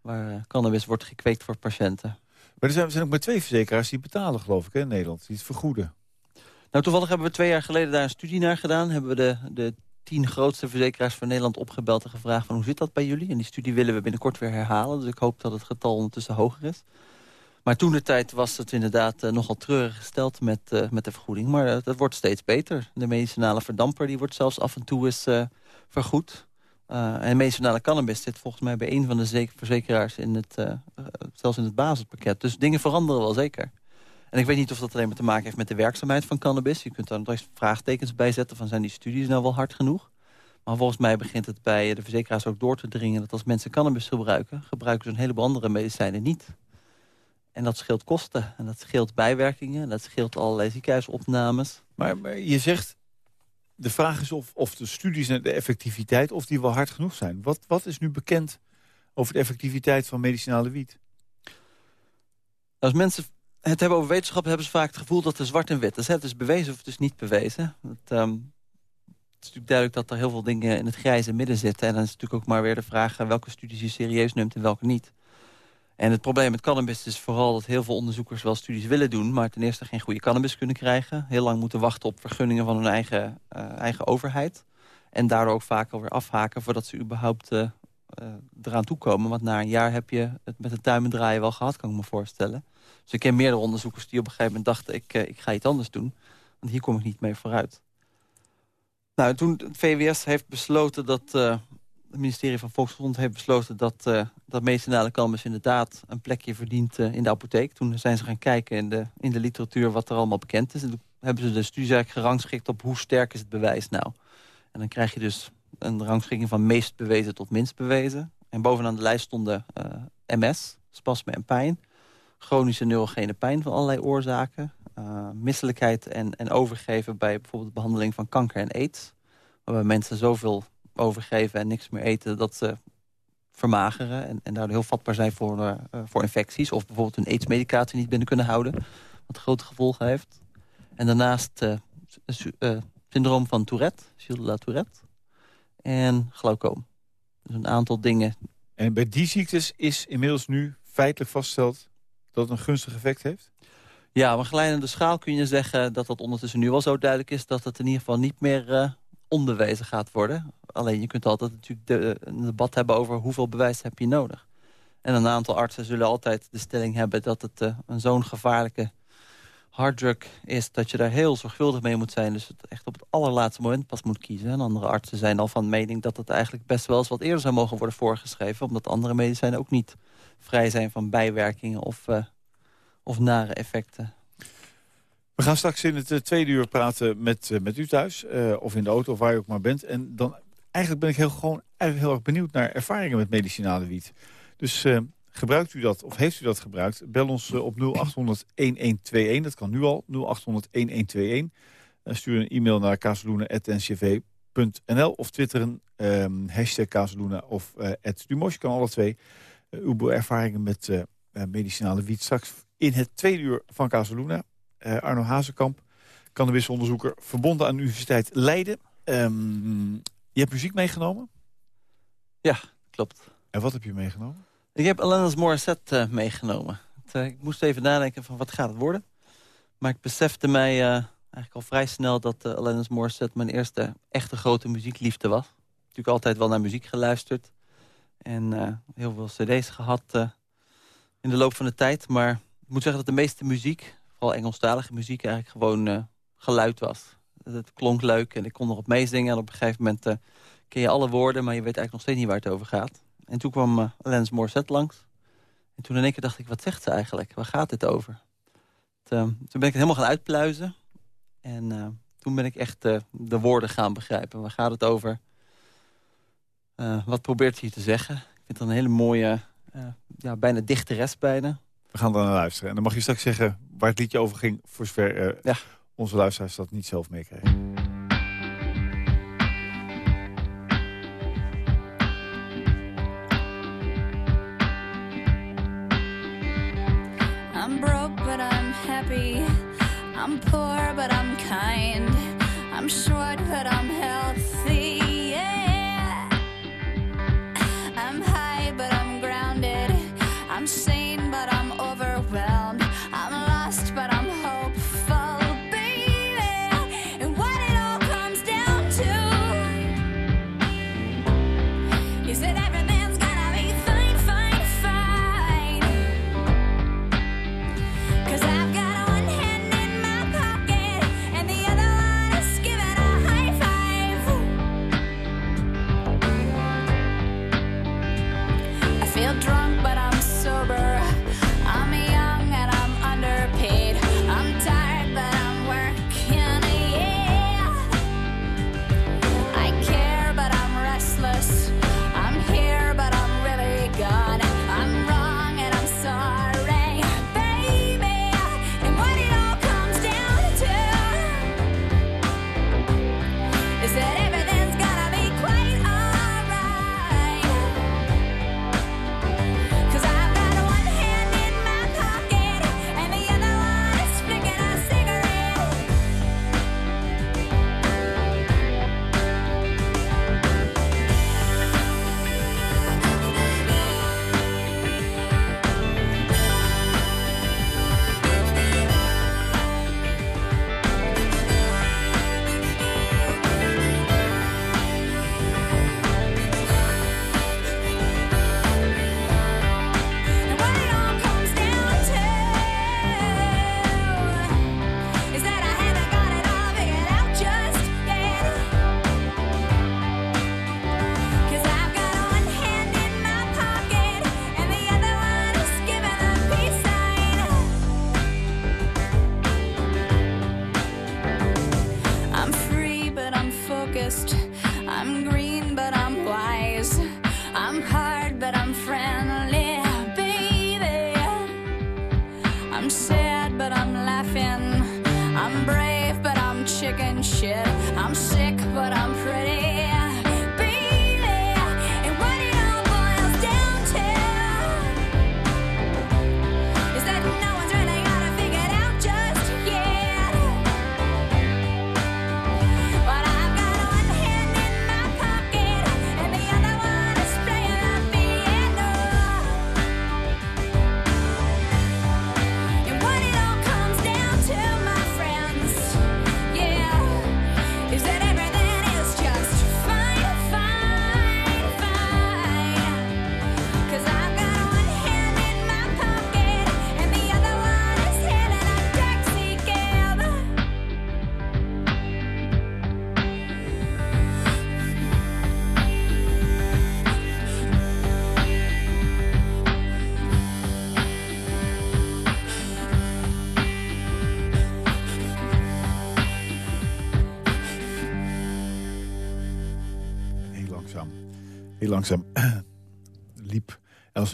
Waar uh, cannabis wordt gekweekt voor patiënten. Maar er zijn, er zijn ook maar twee verzekeraars die betalen, geloof ik, hè, in Nederland. Die het vergoeden. Nou, toevallig hebben we twee jaar geleden daar een studie naar gedaan. Hebben we de, de tien grootste verzekeraars van Nederland opgebeld en gevraagd van hoe zit dat bij jullie? En die studie willen we binnenkort weer herhalen. Dus ik hoop dat het getal ondertussen hoger is. Maar toen de tijd was het inderdaad uh, nogal treurig gesteld met, uh, met de vergoeding. Maar uh, dat wordt steeds beter. De medicinale verdamper die wordt zelfs af en toe eens vergoed. en medicinale cannabis zit volgens mij bij een van de verzekeraars in het, zelfs in het basispakket. Dus dingen veranderen wel zeker. En ik weet niet of dat alleen maar te maken heeft met de werkzaamheid van cannabis. Je kunt daar nog eens vraagtekens bij zetten van zijn die studies nou wel hard genoeg. Maar volgens mij begint het bij de verzekeraars ook door te dringen... dat als mensen cannabis gebruiken, gebruiken ze een heleboel andere medicijnen niet. En dat scheelt kosten, en dat scheelt bijwerkingen... en dat scheelt allerlei ziekenhuisopnames. Maar, maar je zegt, de vraag is of, of de studies en de effectiviteit... of die wel hard genoeg zijn. Wat, wat is nu bekend over de effectiviteit van medicinale wiet? Als mensen het hebben over wetenschap hebben ze vaak het gevoel dat er zwart en wit is. Het is bewezen of het is niet bewezen. Het, um, natuurlijk duidelijk dat er heel veel dingen in het grijze midden zitten. En dan is natuurlijk ook maar weer de vraag welke studies je serieus neemt en welke niet. En het probleem met cannabis is vooral dat heel veel onderzoekers wel studies willen doen... maar ten eerste geen goede cannabis kunnen krijgen. Heel lang moeten wachten op vergunningen van hun eigen, uh, eigen overheid. En daardoor ook vaak alweer afhaken voordat ze überhaupt uh, eraan toekomen. Want na een jaar heb je het met het duimen draaien wel gehad, kan ik me voorstellen. Dus ik ken meerdere onderzoekers die op een gegeven moment dachten... ik, ik ga iets anders doen, want hier kom ik niet mee vooruit. Nou, toen het VWS heeft besloten dat het ministerie van Volksgezondheid heeft besloten... dat, uh, dat medicinale cannabis inderdaad een plekje verdient in de apotheek. Toen zijn ze gaan kijken in de, in de literatuur wat er allemaal bekend is. En toen hebben ze de studies eigenlijk gerangschikt op hoe sterk is het bewijs nou. En dan krijg je dus een rangschikking van meest bewezen tot minst bewezen. En bovenaan de lijst stonden MS, spasme en pijn. Chronische neurogene pijn van allerlei oorzaken. misselijkheid en, en overgeven bij bijvoorbeeld de behandeling van kanker en aids. Waarbij mensen zoveel overgeven en niks meer eten... dat ze vermageren en, en daardoor heel vatbaar zijn voor, uh, voor infecties... of bijvoorbeeld hun aidsmedicatie niet binnen kunnen houden... wat grote gevolgen heeft. En daarnaast uh, syndroom van Tourette, Gilles de la Tourette... en glaucoom. Dus een aantal dingen. En bij die ziektes is inmiddels nu feitelijk vastgesteld... dat het een gunstig effect heeft? Ja, maar geleidende schaal kun je zeggen dat dat ondertussen nu al zo duidelijk is... dat het in ieder geval niet meer onbewezen gaat worden. Alleen je kunt altijd natuurlijk een debat hebben over hoeveel bewijs heb je nodig. En een aantal artsen zullen altijd de stelling hebben dat het uh, een zo'n gevaarlijke harddrug is... dat je daar heel zorgvuldig mee moet zijn. Dus het echt op het allerlaatste moment pas moet kiezen. En andere artsen zijn al van mening dat het eigenlijk best wel eens wat eerder zou mogen worden voorgeschreven. Omdat andere medicijnen ook niet vrij zijn van bijwerkingen of, uh, of nare effecten. We gaan straks in het tweede uur praten met, met u thuis. Of in de auto, of waar u ook maar bent. En dan eigenlijk ben ik heel, gewoon heel erg benieuwd naar ervaringen met medicinale wiet. Dus gebruikt u dat, of heeft u dat gebruikt? Bel ons op 0800-1121. Dat kan nu al, 0800-1121. stuur een e-mail naar kazeloenen.ncv.nl of twitteren um, hashtag kazeloenen of uh, Dumos. Kan alle twee. Uw ervaringen met medicinale wiet. Straks in het tweede uur van Kazeloenen. Arno Hazekamp, cannabisonderzoeker, verbonden aan de Universiteit Leiden. Um, je hebt muziek meegenomen? Ja, klopt. En wat heb je meegenomen? Ik heb Alanis Morissette uh, meegenomen. Het, uh, ik moest even nadenken van wat gaat het worden. Maar ik besefte mij uh, eigenlijk al vrij snel dat Alanis Morissette mijn eerste echte grote muziekliefde was. Natuurlijk altijd wel naar muziek geluisterd. En heel veel cd's gehad in de loop van de tijd. Maar ik moet zeggen dat de meeste muziek, vooral Engelstalige muziek, eigenlijk gewoon geluid was het klonk leuk en ik kon erop meezingen. En op een gegeven moment ken je alle woorden, maar je weet eigenlijk nog steeds niet waar het over gaat. En toen kwam Lens Morset langs. En toen in één keer dacht ik, wat zegt ze eigenlijk? Waar gaat dit over? Uh, toen ben ik het helemaal gaan uitpluizen. En toen ben ik echt de woorden gaan begrijpen. Waar gaat het over? Wat probeert hier te zeggen? Ik vind het een hele mooie, ja, bijna dichteres bijna. We gaan dan naar luisteren. En dan mag je straks zeggen waar het liedje over ging... voor zover ja onze luisteraars dat niet zelf meekrijgen. I'm broke but I'm happy I'm poor but I'm kind I'm short but I'm healthy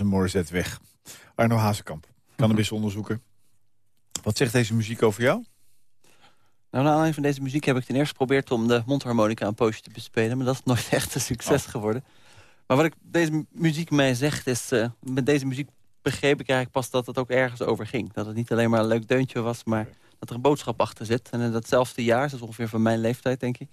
Morissette weg. Arno Hazekamp, cannabisonderzoeker. Wat zegt deze muziek over jou? Nou, naar aanleiding van deze muziek heb ik ten eerste geprobeerd om de mondharmonica een poosje te bespelen. Maar dat is nooit echt een succes Oh. geworden. Maar wat ik deze muziek mij zegt is, eh, met deze muziek begreep ik eigenlijk pas dat het ook ergens over ging. Dat het niet alleen maar een leuk deuntje was, maar dat er een boodschap achter zit. En in datzelfde jaar, dat is ongeveer van mijn leeftijd denk ik.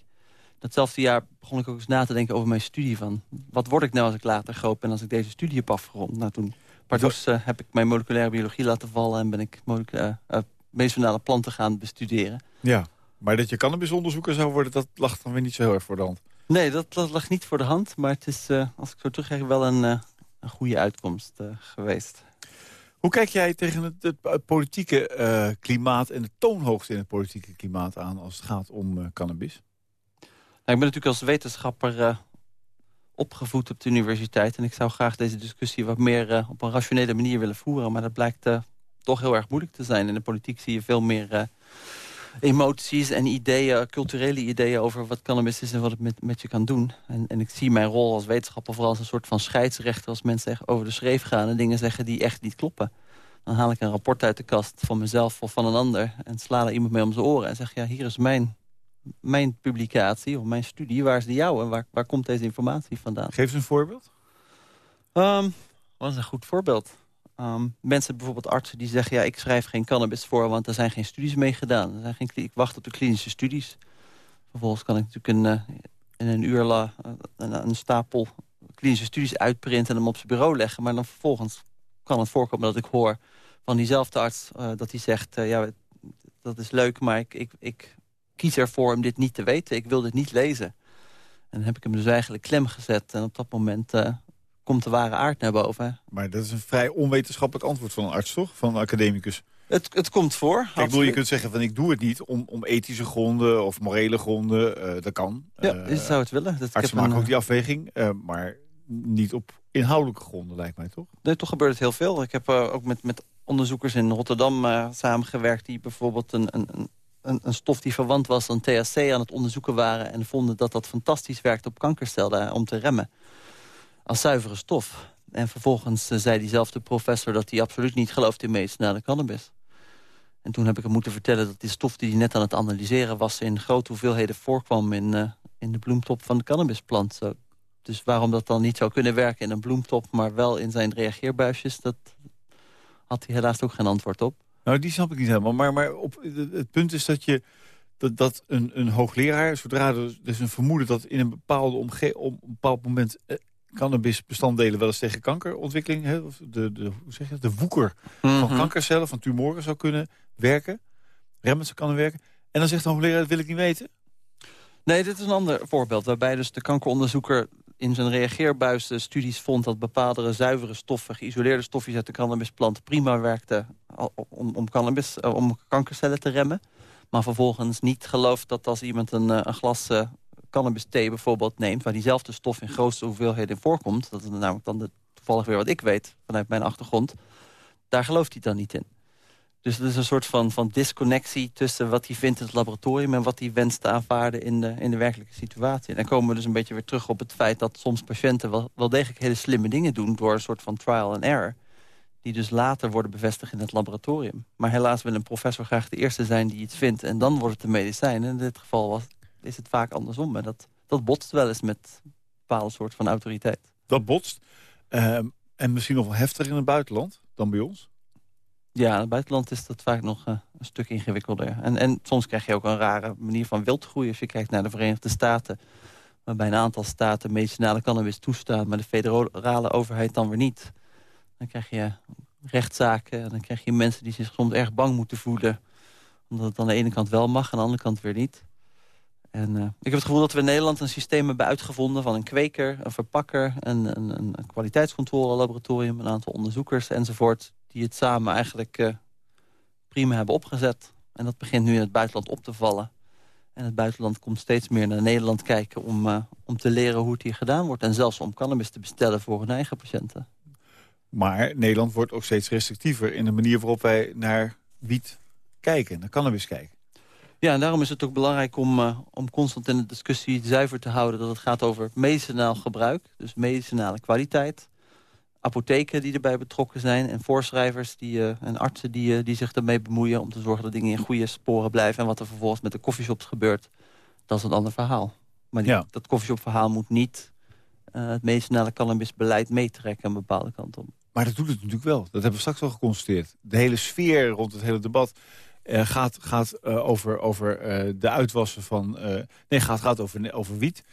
Datzelfde jaar begon ik ook eens na te denken over mijn studie. Van, wat word ik nou als ik later groot ben, als ik deze studie heb afgerond? Nou, toen pardoes eh, heb ik mijn moleculaire biologie laten vallen... en ben ik medicinale planten gaan bestuderen. Ja, maar dat je cannabisonderzoeker zou worden... dat lag dan weer niet zo heel erg voor de hand. Nee, dat, dat lag niet voor de hand. Maar het is, als ik zo terugkijk, wel een, een goede uitkomst geweest. Hoe kijk jij tegen het, het, het politieke klimaat... en de toonhoogte in het politieke klimaat aan... als het gaat om cannabis? Nou, ik ben natuurlijk als wetenschapper eh, opgevoed op de universiteit. En ik zou graag deze discussie wat meer eh, op een rationele manier willen voeren. Maar dat blijkt eh, toch heel erg moeilijk te zijn. In de politiek zie je veel meer emoties en ideeën, culturele ideeën over wat cannabis is en wat het met, je kan doen. En, en ik zie mijn rol als wetenschapper vooral als een soort van scheidsrechter als mensen over de schreef gaan en dingen zeggen die echt niet kloppen. Dan haal ik een rapport uit de kast van mezelf of van een ander en sla er iemand mee om zijn oren en zeg ja, hier is mijn, mijn publicatie of mijn studie, waar is die jouwe en waar, waar komt deze informatie vandaan? Geef eens een voorbeeld. Ehm, wat is een goed voorbeeld? Ehm, mensen, bijvoorbeeld artsen, die zeggen... ja, ik schrijf geen cannabis voor, want er zijn geen studies mee gedaan. Er zijn geen, ik wacht op de klinische studies. Vervolgens kan ik natuurlijk een, eh, in een uur la, eh, een, een stapel klinische studies uitprinten... en hem op zijn bureau leggen. Maar dan vervolgens kan het voorkomen dat ik hoor van diezelfde arts... eh, dat hij zegt, ja, dat is leuk, maar ik, ik, ik kies ervoor om dit niet te weten. Ik wil dit niet lezen. En dan heb ik hem dus eigenlijk klem gezet. En op dat moment eh, komt de ware aard naar boven. Maar dat is een vrij onwetenschappelijk antwoord van een arts, toch? Van een academicus. Het, het komt voor. Kijk, ik bedoel, je kunt zeggen van ik doe het niet om, om ethische gronden of morele gronden. eh, dat kan. Ja, je zou het willen. Dat ik artsen heb maken een, ook die afweging, maar niet op inhoudelijke gronden, lijkt mij toch? Nee, toch gebeurt het heel veel. Ik heb ook met, met onderzoekers in Rotterdam eh, samengewerkt... die bijvoorbeeld een, een, een, stof die verwant was aan THC aan het onderzoeken waren... en vonden dat dat fantastisch werkt op kankercellen eh, om te remmen. Als zuivere stof. En vervolgens eh, zei diezelfde professor dat hij absoluut niet gelooft in medicinale cannabis. En toen heb ik hem moeten vertellen dat die stof die hij net aan het analyseren was... in grote hoeveelheden voorkwam in, eh, in de bloemtop van de cannabisplant. Dus waarom dat dan niet zou kunnen werken in een bloemtop... maar wel in zijn reageerbuisjes, dat had hij helaas ook geen antwoord op. Nou, die snap ik niet helemaal. Maar, maar op, het, punt is dat je dat, dat een, een hoogleraar, zodra er is een vermoeden dat in een bepaalde omge op een bepaald moment eh, cannabisbestanddelen wel eens tegen kankerontwikkeling, hè, of de, de, hoe zeg je dat, de woeker van Mhm. kankercellen, van tumoren zou kunnen werken, remmend zou kunnen werken. En dan zegt de hoogleraar, dat wil ik niet weten. Nee, dit is een ander voorbeeld. Waarbij dus de kankeronderzoeker in zijn reageerbuis studies vond... dat bepaalde zuivere stoffen, geïsoleerde stofjes uit de cannabisplant... prima werkten om, om, cannabis, eh, om kankercellen te remmen. Maar vervolgens niet gelooft dat als iemand een, eh, een glas eh, cannabis thee bijvoorbeeld neemt... waar diezelfde stof in grootste hoeveelheden in voorkomt... dat is namelijk dan de, toevallig weer wat ik weet vanuit mijn achtergrond... daar gelooft hij dan niet in. Dus er is een soort van, van disconnectie tussen wat hij vindt in het laboratorium... en wat hij wenst te aanvaarden in de, in de werkelijke situatie. En dan komen we dus een beetje weer terug op het feit dat soms patiënten... wel, wel degelijk hele slimme dingen doen door een soort van trial and error. die dus later worden bevestigd in het laboratorium. Maar helaas wil een professor graag de eerste zijn die iets vindt... en dan wordt het een medicijn. En in dit geval was, is het vaak andersom. En dat, dat botst wel eens met een bepaalde soort van autoriteit. Dat botst. Ehm, en misschien nog wel heftiger in het buitenland dan bij ons. Ja, in het buitenland is dat vaak nog eh, een stuk ingewikkelder. En, en soms krijg je ook een rare manier van wildgroei... als je kijkt naar de Verenigde Staten... waarbij een aantal staten medicinale cannabis toestaan... maar de federale overheid dan weer niet. Dan krijg je rechtszaken en dan krijg je mensen die zich soms erg bang moeten voelen... omdat het aan de ene kant wel mag, aan de andere kant weer niet. En eh, ik heb het gevoel dat we in Nederland een systeem hebben uitgevonden... van een kweker, een verpakker, een, een, een kwaliteitscontrolelaboratorium... een aantal onderzoekers enzovoort... die het samen eigenlijk eh, prima hebben opgezet. En dat begint nu in het buitenland op te vallen. En het buitenland komt steeds meer naar Nederland kijken... om, eh, om te leren hoe het hier gedaan wordt. En zelfs om cannabis te bestellen voor hun eigen patiënten. Maar Nederland wordt ook steeds restrictiever... in de manier waarop wij naar wiet kijken, naar cannabis kijken. Ja, en daarom is het ook belangrijk om, eh, om constant in de discussie zuiver te houden... dat het gaat over medicinaal gebruik, dus medicinale kwaliteit. Apotheken die erbij betrokken zijn en voorschrijvers die, eh, en artsen die, eh, die zich ermee bemoeien... om te zorgen dat dingen in goede sporen blijven. En wat er vervolgens met de koffieshops gebeurt, dat is een ander verhaal. Maar die, Ja. dat koffieshopverhaal moet niet eh, het medicinale cannabisbeleid meetrekken... een bepaalde kant op. Maar dat doet het natuurlijk wel. Dat hebben we straks al geconstateerd. De hele sfeer rond het hele debat gaat, gaat over, over de uitwassen van... nee, gaat, gaat over, over wiet.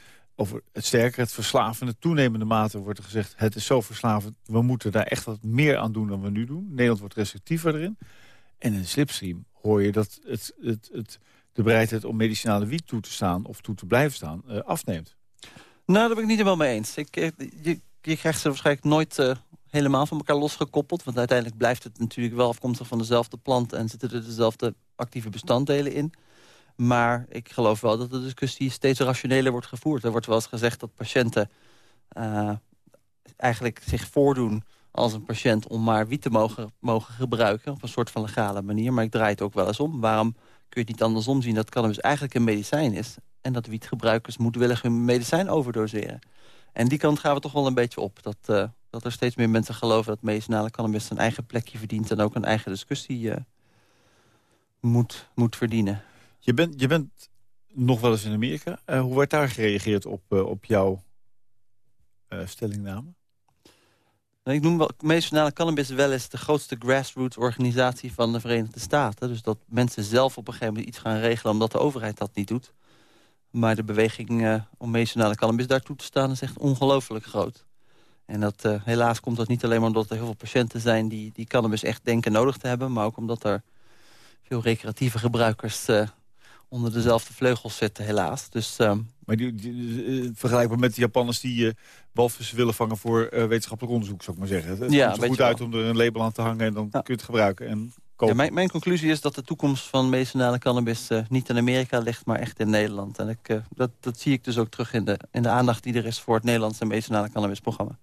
Over het sterker, het verslavende. Toenemende mate wordt er gezegd... het is zo verslavend, we moeten daar echt wat meer aan doen dan we nu doen. Nederland wordt restrictiever erin. En in slipstream hoor je dat het, het, het, de bereidheid om medicinale wiet toe te staan... of toe te blijven staan, eh, afneemt. Nou, daar ben ik niet helemaal mee eens. Ik, eh, je, je krijgt ze waarschijnlijk nooit eh, helemaal van elkaar losgekoppeld. Want uiteindelijk blijft het natuurlijk wel afkomstig van dezelfde plant... en zitten er dezelfde actieve bestanddelen in. Maar ik geloof wel dat de discussie steeds rationeler wordt gevoerd. Er wordt wel eens gezegd dat patiënten eh, eigenlijk zich voordoen als een patiënt... om maar wiet te mogen, mogen gebruiken op een soort van legale manier. Maar ik draai het ook wel eens om. Waarom kun je het niet andersom zien dat cannabis eigenlijk een medicijn is... en dat wietgebruikers moedwillig hun medicijn overdoseren? En die kant gaan we toch wel een beetje op. Dat, eh, dat er steeds meer mensen geloven dat medicinale cannabis zijn eigen plekje verdient... en ook een eigen discussie eh, moet, moet verdienen. Je bent, je bent nog wel eens in Amerika. Eh, hoe werd daar gereageerd op, eh, op jouw eh, stellingname? Nou, Ik noem wel medicinale cannabis wel eens de grootste grassroots organisatie van de Verenigde Staten. Dus dat mensen zelf op een gegeven moment iets gaan regelen omdat de overheid dat niet doet. Maar de beweging om medicinale cannabis daartoe te staan is echt ongelooflijk groot. En dat, helaas komt dat niet alleen omdat er heel veel patiënten zijn die, die cannabis echt denken nodig te hebben. Maar ook omdat er veel recreatieve gebruikers eh, onder dezelfde vleugels zitten helaas. Dus ehm, Maar die, die, eh, vergelijkbaar met de Japanners die uh, walvissen willen vangen voor eh, wetenschappelijk onderzoek, zou ik maar zeggen. Het Ja, komt er goed uit om er een label aan te hangen en dan Ja. kun je het gebruiken en Ja, mijn, mijn conclusie is dat de toekomst van medicinale cannabis niet in Amerika ligt, maar echt in Nederland. En ik, dat, dat zie ik dus ook terug in de, in de aandacht die er is voor het Nederlandse medicinale cannabisprogramma.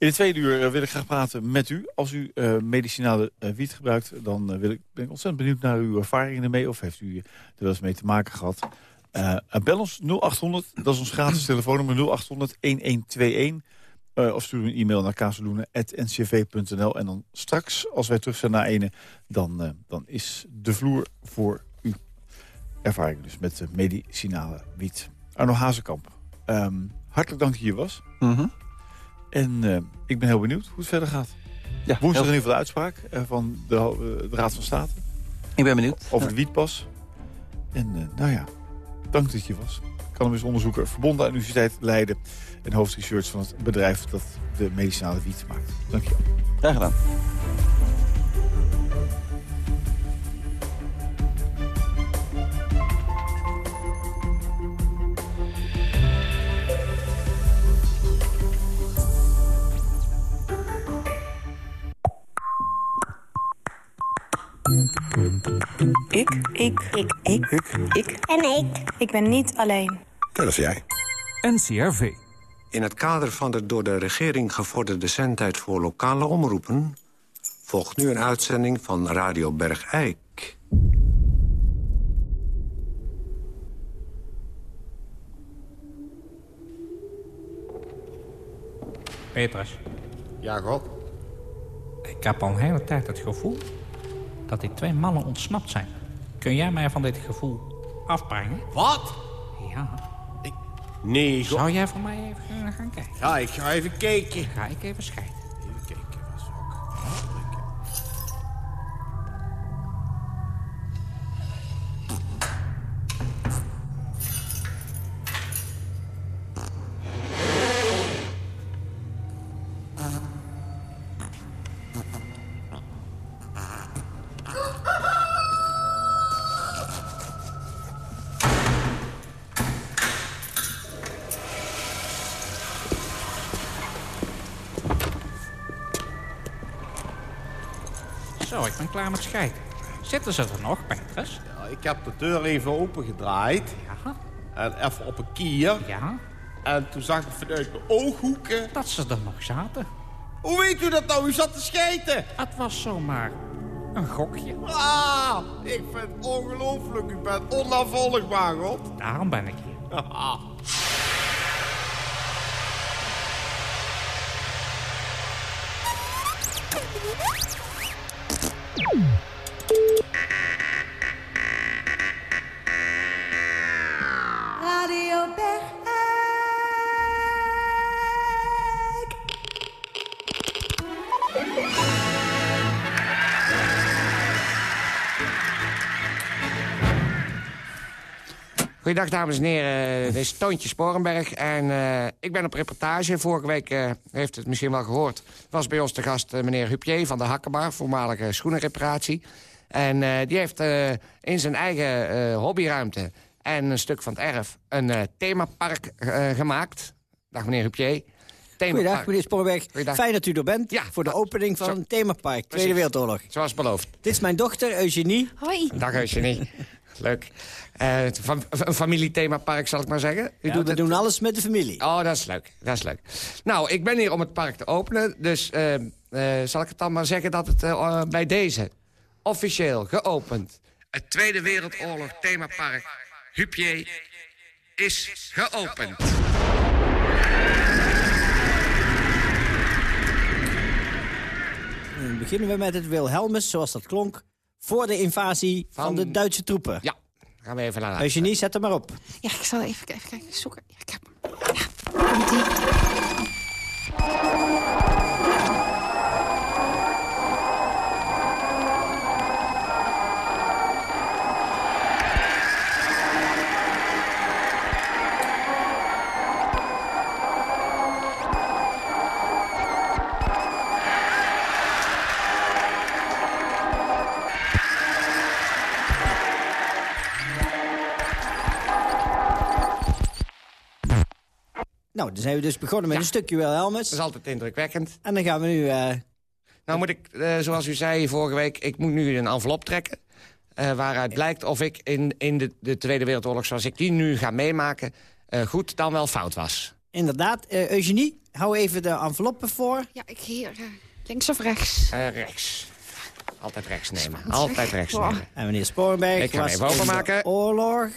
In de tweede uur eh, wil ik graag praten met u. Als u eh, medicinale eh, wiet gebruikt, dan wil ik, ben ik ontzettend benieuwd naar uw ervaringen ermee. Of heeft u er wel eens mee te maken gehad? Eh, eh, bel ons 0800, dat is ons gratis telefoonnummer 0800 1121. Eh, of stuur een e-mail naar kazeloenen.ncv.nl. En dan straks, als wij terug zijn naar ene, dan, dan is de vloer voor u. Ervaring dus met eh, medicinale wiet. Arno Hazekamp, ehm, hartelijk dank dat je hier was. En eh, ik ben heel benieuwd hoe het verder gaat. Ja, Woensdag in ieder geval de uitspraak eh, van de, eh, de Raad van State ik ben benieuwd. over de wietpas. En nou ja, dank dat je was. Cannabisonderzoeker verbonden aan de Universiteit Leiden... en hoofdresearch van het bedrijf dat de medicinale wiet maakt. Dank je wel. Graag gedaan. Ik. Ik. Ik. Ik. Ik. En ik. Ik ben niet alleen. Dat is jij. NCRV. In het kader van de door de regering gevorderde zendtijd voor lokale omroepen... volgt nu een uitzending van Radio Bergijk. Peters. Ja, God. Ik heb al een hele tijd het gevoel dat die twee mannen ontsnapt zijn. Kun jij mij van dit gevoel afbrengen? Wat? Ja. Nee, ik... Zou jij voor mij even kunnen gaan kijken? Ja, ik ga even kijken. Ga ik even scheiden. Klaar met scheiden. Zitten ze er nog, Petrus? Ja, ik heb de deur even opengedraaid. Ja. En even op een kier. Ja? En toen zag ik vanuit mijn ooghoeken... Dat ze er nog zaten. Hoe weet u dat nou? U zat te schijten. Het was zomaar een gokje. Ah, ik vind het ongelooflijk. U bent onafvolgbaar, God. Daarom ben ik hier. Radio Bergijk. Goedendag, dames en heren. Dit is Toontje Sporenberg. En eh, ik ben op reportage. Vorige week eh, heeft het misschien wel gehoord. Was bij ons de gast eh, meneer Hupier van de Hakkenbar. Voormalige schoenenreparatie. En eh, die heeft eh, in zijn eigen eh, hobbyruimte... en een stuk van het erf een eh, themapark eh, gemaakt. Dag meneer Hupier. Goedendag, meneer Spoorweg. Goeiedag. Fijn dat u er bent Ja. voor de opening van Zo. een themapark, Tweede. Wereldoorlog. Zoals beloofd. Dit is mijn dochter, Eugenie. Hoi. Dag Eugenie. Leuk. Eh, van, een familiethemapark, zal ik maar zeggen. U Ja, doet we het doen alles met de familie. Oh, dat is leuk. Dat is leuk. Nou, ik ben hier om het park te openen. Dus eh, eh, zal ik het dan maar zeggen dat het eh, bij deze officieel geopend... het Tweede Wereldoorlog themapark Hupier is geopend. Dan beginnen we met het Wilhelmus, zoals dat klonk... voor de invasie van, Van- de Duitse troepen. Ja, gaan we even naar Eugenie, zet hem maar op. Ja, ik zal even, even kijken. Zoeken. Ja, ik heb hem. Ja, komt-ie. Nou, dan zijn we dus begonnen met Ja. een stukje Wilhelmus. Dat is altijd indrukwekkend. En dan gaan we nu... eh, Nou moet ik, eh, zoals u zei vorige week... ik moet nu een envelop trekken... eh, waaruit blijkt of ik in, in de, de Tweede Wereldoorlog... zoals ik die nu ga meemaken... eh, goed dan wel fout was. inderdaad, eh, Eugenie, hou even de enveloppen voor. Ja, ik hier. links of rechts? Eh, rechts. Altijd rechts nemen. Altijd rechts Wow. nemen. En meneer Sporenberg Ik ga was even openmaken. oorlog.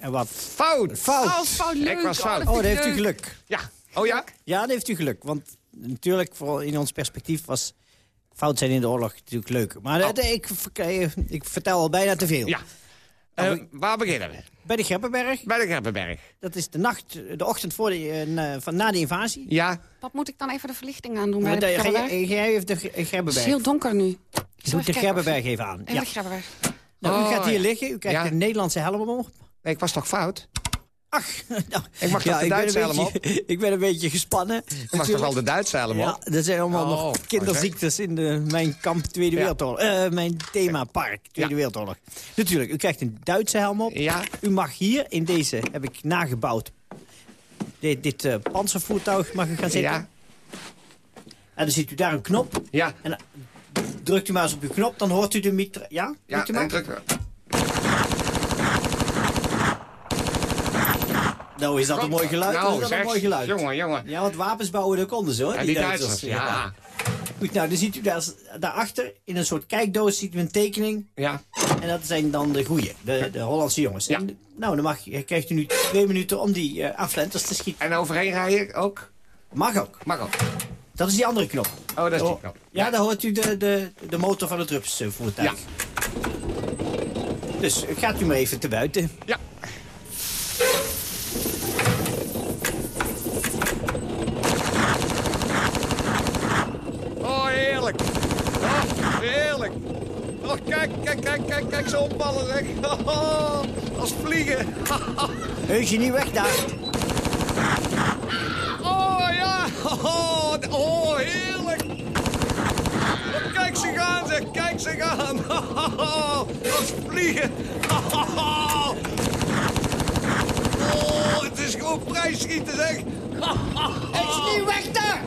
En wat Fout! fout. Oh, fout, leuk. was fout. dat Oh, dan ik heeft u geluk. Ja. Oh ja? Ja, dan heeft u geluk. Want natuurlijk, vooral in ons perspectief was fout zijn in de oorlog natuurlijk leuk. Maar Oh. eh, ik, ik, ik vertel al bijna te veel. Ja. Eh, waar beginnen we? Bij de Greppenberg, Bij de Greppenberg. dat is de nacht, de ochtend voor de, eh, na- van, na de invasie. Ja, Wat moet ik dan even de verlichting aan doen? Maar bij de jij, even de Gre- Het is Greppenberg. heel donker nu. Ik Doe de Greppenberg even aan. Even Ja. de Grebbeberg. Nou, u Oh, gaat hier liggen, u krijgt Ja. een Nederlandse helm op. Nee, ik was toch fout? Ach, nou, Ik mag toch de Duitse helm beetje, ik ben een beetje gespannen. Ik mag toch wel de Duitse helm Ja, op? dat zijn allemaal Oh, nog kinderziektes in de, mijn kamp Tweede Ja. Wereldoorlog. Eh, mijn themapark Tweede Ja. Wereldoorlog. Natuurlijk, u krijgt een Duitse helm op. Ja. U mag hier, in deze heb ik nagebouwd... Dit, dit eh, panzervoertuig mag u gaan zitten. Ja, En dan ziet u daar een knop. ja. En dan drukt u maar eens op uw knop, dan hoort u de mitra... Ja? Ja, u maar? en druk- Nou, is dat een mooi geluid? Nou, is dat zeg, een mooi geluid? jongen, jongen. Ja, want wapens bouwen, dat konden ze, hoor. Ja, die Duitsers, ja. Goed, nou, dan ziet u daar, daarachter, in een soort kijkdoos, ziet u een tekening. Ja, En dat zijn dan de goeie, de, de Hollandse jongens. Ja. En, nou, dan mag, je- krijgt u nu twee minuten om die eh aflenters te schieten. en overheen rijden ook? Mag ook. Mag ook. Dat is die andere knop. Oh, dat is die Oh, knop. Ja, daar hoort u de, de, de motor van het rupsvoertuig. Dus gaat u maar even te buiten. Ja. Oh, heerlijk. Oh, heerlijk. Oh, kijk, kijk, kijk, zo opvallen, zeg. Oh, als vliegen. Eugenie, weg daar. Oh, ja. Oh, oh heerlijk. Oh, kijk ze gaan, zeg. Kijk ze gaan. Oh, als vliegen. Oh, het is gewoon prijsschieten, zeg. Eugenie, weg daar!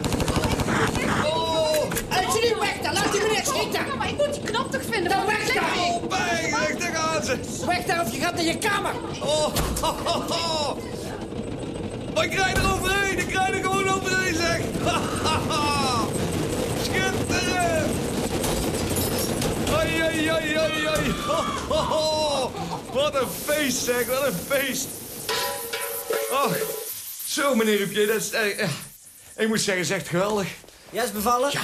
Oh, Eugenie, weg daar! Laat die meneer schieten! Ik moet toch vinden. Dan weg daar! oh, zeg, daar gaan ze. Weg daar of je gaat naar je kamer! Oh, oh, oh, oh. Oh, ik rijd er overheen. Ik rijd er gewoon overheen, zeg. Schitterend. Ai, ai, ai, ai, ai. Oh, oh, oh. Wat een feest, zeg. Wat een feest. Och, zo, meneer Rupier. Dat is... eh, eh, ik moet zeggen, het is echt geweldig. Ja, is bevallen? Ja,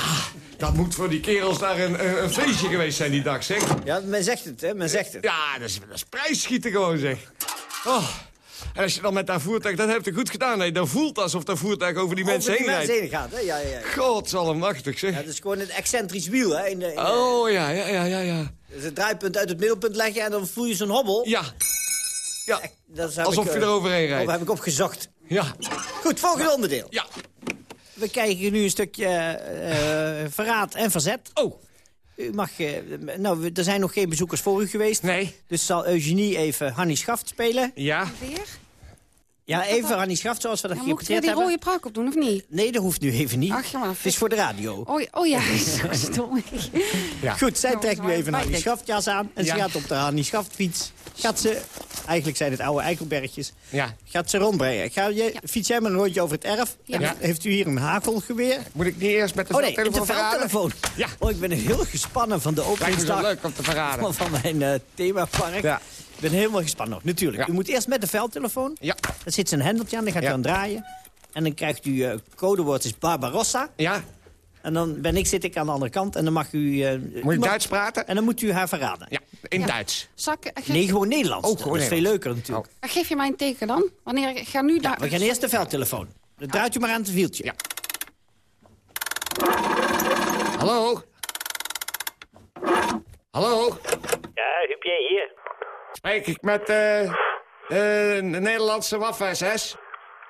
dat moet voor die kerels daar een, een, een feestje geweest zijn die dag, zeg. Ja, men zegt het, hè? Men zegt het. Ja, dat is, dat is prijsschieten gewoon, zeg. Oh. En als je dan met dat voertuig, dat hebt je goed gedaan. hè. Dan voelt alsof dat voertuig over die mensen Over heen die mensen rijdt. heen gaat, hè? Ja, ja, ja. Godzallemachtig, zeg. Ja, dat is gewoon een excentrisch wiel, hè? In de, in de- Oh, ja, ja, ja, ja, ja. dus het draaipunt uit het middelpunt leggen en dan voel je zo'n hobbel. Ja. Ja, Dat heb alsof ik, je eh, eroverheen rijdt. Dat heb ik opgezocht. Ja. Goed, volgende onderdeel. Ja. We kijken nu een stukje eh, eh, verraad en verzet. Oh. U mag, eh, nou, we- er zijn nog geen bezoekers voor u geweest. Nee. Dus zal Eugenie even Hannie Schaft spelen. Ja. Weer? Ja, even Hannie Schaft zoals we dat Ja, moet ik weer gerepeteerd die hebben. rode pruik op doen, of niet? Nee, dat hoeft nu even niet. Ach, ja, maar Het is voor de radio. Oh, oh ja, zo stom. Ja. Goed, zij trekt nu even Hannie bijkijk. Schaftjas aan. En ze gaat op de Hannie Schaftfiets. Gaat ze, eigenlijk zijn het oude eikelbergjes, Ja. gaat ze rondbrengen. Ga je, Fiets jij maar een rondje over het erf. En heeft u hier een hagelgeweer? Moet ik niet eerst met de Oh nee, de veldtelefoon. Ja. Oh, ik ben heel gespannen van de Lijkt me zo openingsdag leuk om te verraden. van, van mijn eh, themapark. Ja. Ik ben helemaal gespannen nog, natuurlijk. Ja. U moet eerst met de veldtelefoon. Ja. Daar zit zijn hendeltje aan, dan gaat Ja. u aan draaien. En dan krijgt u eh, codewoord is Barbarossa. Ja. En dan ben ik, zit ik aan de andere kant. En dan mag u... eh, u Moet mag- ik Duits praten? En dan moet u haar verraden. Ja, in Duits. Zal ik- ge- Nee, gewoon Nederlands. Oh, gewoon dat is veel leuker natuurlijk. Geef je mij een teken dan? Wanneer ik ga nu daar... We gaan eerst de veldtelefoon. Dan draait u maar aan het wieltje. Ja. Hallo? Hallo? Ja. Spreek ik met eh eh, de Nederlandse Waffen-SS?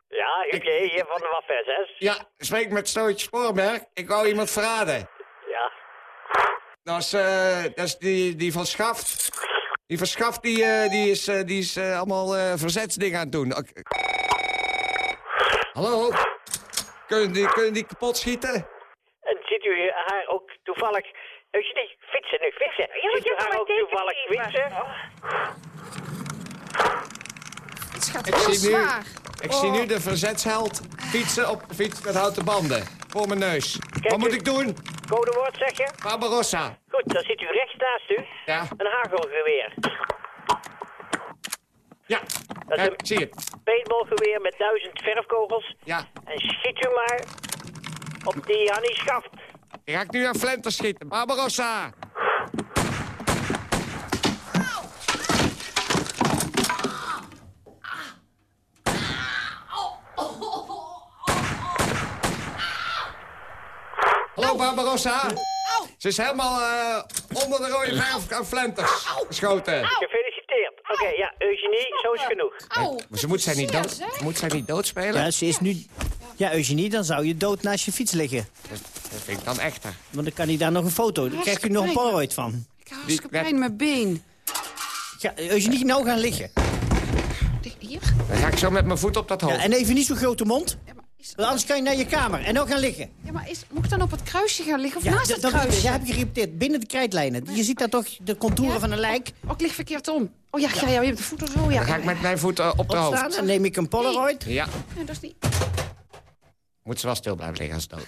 Ja, Huubje hier van de Waffen SS. Ja, spreek ik met Stootje Sporenberg. Ik wou iemand verraden. Ja. Dat is, eh, dat is die, die van Schaft. Die van Schaft die, eh, die is, die is allemaal verzetsdingen aan het doen. Oké. Hallo? Kunnen die, kunnen die kapot schieten? En ziet u haar ook toevallig... Eugenie, fietsen nu, fietsen. ziet u haar ook toevallig fietsen? Het gaat Ik heel zie, nu, zwaar. ik zie nu de verzetsheld fietsen op de fiets met houten banden. Voor mijn neus. Wat u- moet ik doen? Codewoord zeg je? Barbarossa. Goed, dan ziet u rechts naast u Ja. een hagelgeweer. Ja, Dat ja, ik zie het. paintballgeweer met duizend verfkogels. Ja. En schiet u maar op die Hannie Schaft. Ik ga ik nu aan Flenter schieten. Barbarossa. Hallo Barbarossa. Ze is helemaal eh, onder de rode verf aan Flenters geschoten. Gefeliciteerd. Oké, ja, Eugenie, zo is genoeg. Au. Maar ze moet zij niet, dood, moet zij niet doodspelen? Ja, ze is nu... Ja, Eugenie, dan zou je dood naast je fiets liggen. Vind ik dan echter. Want dan kan hij daar nog een foto. Dan krijgt u nog een polaroid van. Ik heb hartstikke pijn in mijn been. Ja, Eugenie, nou gaan liggen. Hier? Dan ga ik zo met mijn voet op dat hoofd. Ja, en even niet zo'n grote mond. Ja, maar, is, Want anders kan je naar je kamer. En nou gaan liggen. ja, maar is, moet ik dan op het kruisje gaan liggen of Ja, naast het kruisje? Ja, heb je gerepeteerd. Binnen de krijtlijnen. Je ziet daar toch de contouren Ja. van een lijk. Oh, ik lig verkeerd om. Oh ja, ja, ja, je hebt de voeten zo, ja. Dan ga ik met mijn voet eh, op de hoofd. dan neem ik een polaroid. Ja, Nee, dat is niet... moet ze wel stil blijven liggen als dood.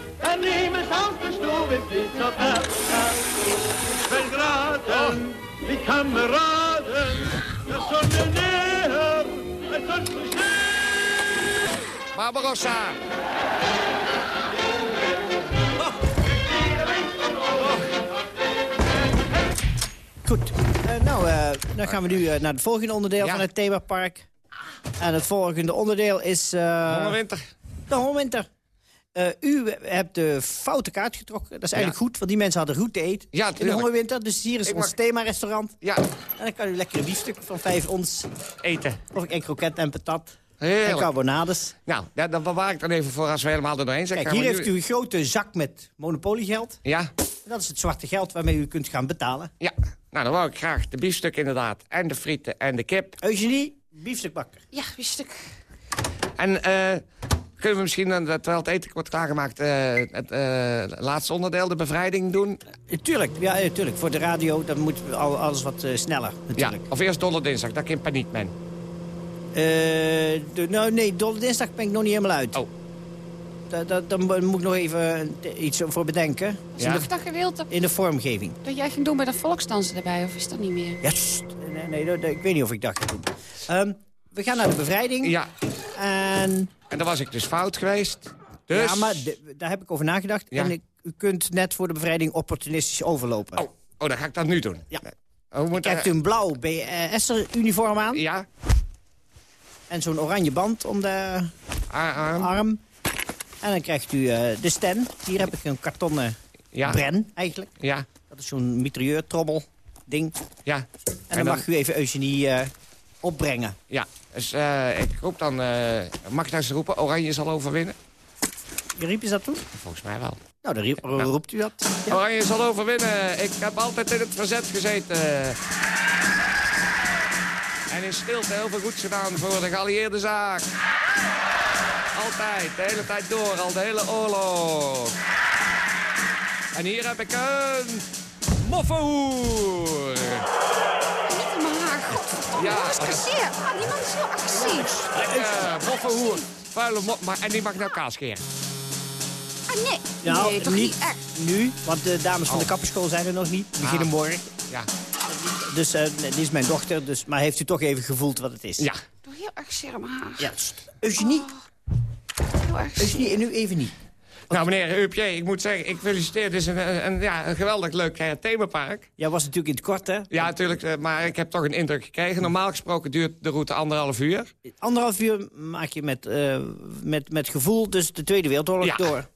ein Lebenshaus bestoben ist auf Herz. Belgraden, die Kameraden, der Sonne näher, es soll so schön. Barbarossa! Goed, Eh, nou, eh, dan gaan we nu eh, naar het volgende onderdeel van het themapark. En het volgende onderdeel is... eh, Hongerwinter. De hongerwinter. Eh, u hebt de foute kaart getrokken. Dat is eigenlijk goed, want die mensen hadden goed te eten Ja, in de hongerwinter. Dus hier is Ik ons mag- thema-restaurant. Ja. En dan kan u lekker een biefstuk van vijf ons Eten. of en kroket en patat. Heerlijk. En carbonades. Nou, dat, dat bewaar ik dan even voor als we helemaal er doorheen zijn. Kijk, hier heeft u een grote zak met monopoliegeld. Ja, Dat is het zwarte geld waarmee u kunt gaan betalen. ja. Nou, dan wou ik graag de biefstuk inderdaad. En de frieten en de kip. Eugenie, biefstukbakker. Ja, biefstuk. En eh, kunnen we misschien, dan, terwijl het eten wordt klaargemaakt... eh, het eh, laatste onderdeel, de bevrijding, doen? Eh, Tuurlijk, ja, eh, tuurlijk. Voor de radio dan moet al- alles wat eh, sneller. Ja, Natuurlijk. of eerst dolle dinsdag, dat ik in paniek ben. Eh, de, nou, nee, Dolle Dinsdag ben ik nog niet helemaal uit. Oh. Da- da- Daar moet ik nog even eh, iets voor bedenken. Ja. Of dat gedeelte In de vormgeving. dat jij ging doen bij de volksdansen erbij, of is dat niet meer? Ja, sst. nee, nee, ik weet niet of ik dat ga doen. Ehm, we gaan naar de bevrijding. Ja. En, En dan was ik dus fout geweest. Dus... Ja, maar daar heb ik over nagedacht. Ja. En ik, u kunt net voor de bevrijding opportunistisch overlopen. Oh, oh, dan ga ik dat nu doen. Ja. Oh, moet Krijgt u een blauw BS'er-uniform aan. Ja. En zo'n oranje band om de arm. arm. En dan krijgt u eh, de sten. Hier heb ik een kartonnen Ja. bren, eigenlijk. Ja. Dat is zo'n mitrailleurtrommel ding. Ja. En, dan, dan- mag u even Eugenie eh, opbrengen. Ja, dus eh, ik roep dan... eh, mag ik nou eens roepen, Oranje zal overwinnen? Riep je dat toen? Volgens mij wel. Nou, dan riep- roept u dat. Ja. Oranje zal overwinnen. Ik heb altijd in het verzet gezeten. En in stilte heel veel goeds gedaan voor de geallieerde zaak. Altijd, de hele tijd door, al de hele oorlog. En hier heb ik een moffenhoer. Ja. Ja. Ah, die man is zo agressief. Lekker, moffenhoer. Vuile mo maar, en die mag nou kaas scheren. Ah, nee. Nou, nee, toch niet niet echt. nu, want de dames van de Oh. kapperschool zijn er nog niet. Die beginnen Ah. morgen. Ja. Dus eh, die is mijn dochter, dus, maar heeft u toch even gevoeld wat het is? Ja. Doe heel erg mijn haar. Ja, sst. Eugenie, Heel erg Eugenie en nu even niet. Nou, meneer Hupier, ik moet zeggen, ik feliciteer. Het is een, ja, een geweldig leuk eh, themapark. Jij was natuurlijk in het kort, hè? Ja, natuurlijk, eh, maar ik heb toch een indruk gekregen. Normaal gesproken duurt de route anderhalf uur. Anderhalf uur maak je met, eh, met, met gevoel dus de Tweede Wereldoorlog Ja. door.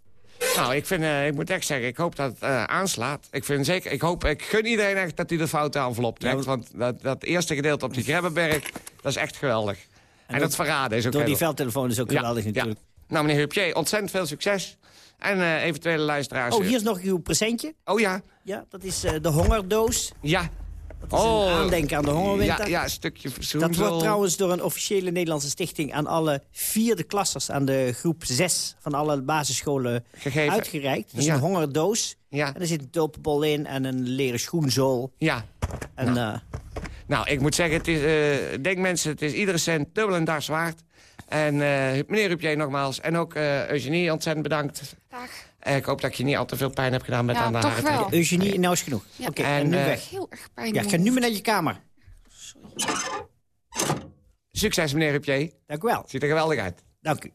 Nou, ik, vind, ik moet echt zeggen, ik hoop dat het aanslaat. Ik, vind zeker, ik, hoop, ik gun iedereen echt dat hij de foute envelop trekt. Want dat, dat eerste gedeelte op die Grebbeberg, dat is echt geweldig. En, dat, verraden is ook Door die veldtelefoon is ook geweldig ja. natuurlijk. Nou, meneer Hupier, ontzettend veel succes. En eh, eventuele luisteraars... Oh, eh, hier is nog uw presentje. Oh ja, Ja, dat is eh, de hongerdoos. ja. Dat is een aandenken aan de hongerwinter. Oh. Ja, ja een stukje Dat verzoensel. wordt trouwens door een officiële Nederlandse stichting... aan alle vierde klassers aan de groep 6 van alle basisscholen Gegeven. uitgereikt. Dat is Ja. een hongerdoos. Ja. En er zit een tulpenbol in en een leren schoenzool. Ja. En, eh, Nou, ik moet zeggen, het is, denk mensen, het is iedere cent dubbel en dars waard. En eh, meneer Rupier nogmaals. En ook eh, Eugenie, ontzettend bedankt. Dag. Eh, ik hoop dat ik je niet al te veel pijn heb gedaan met Ja, aan de toch wel. Eugenie, nou is genoeg. Ja. Oké, En, en, nu weg. Heel erg pijn Ja, ga nu maar naar je kamer. Succes, meneer Rupier. Dank u wel. Ziet er geweldig uit. Dank u.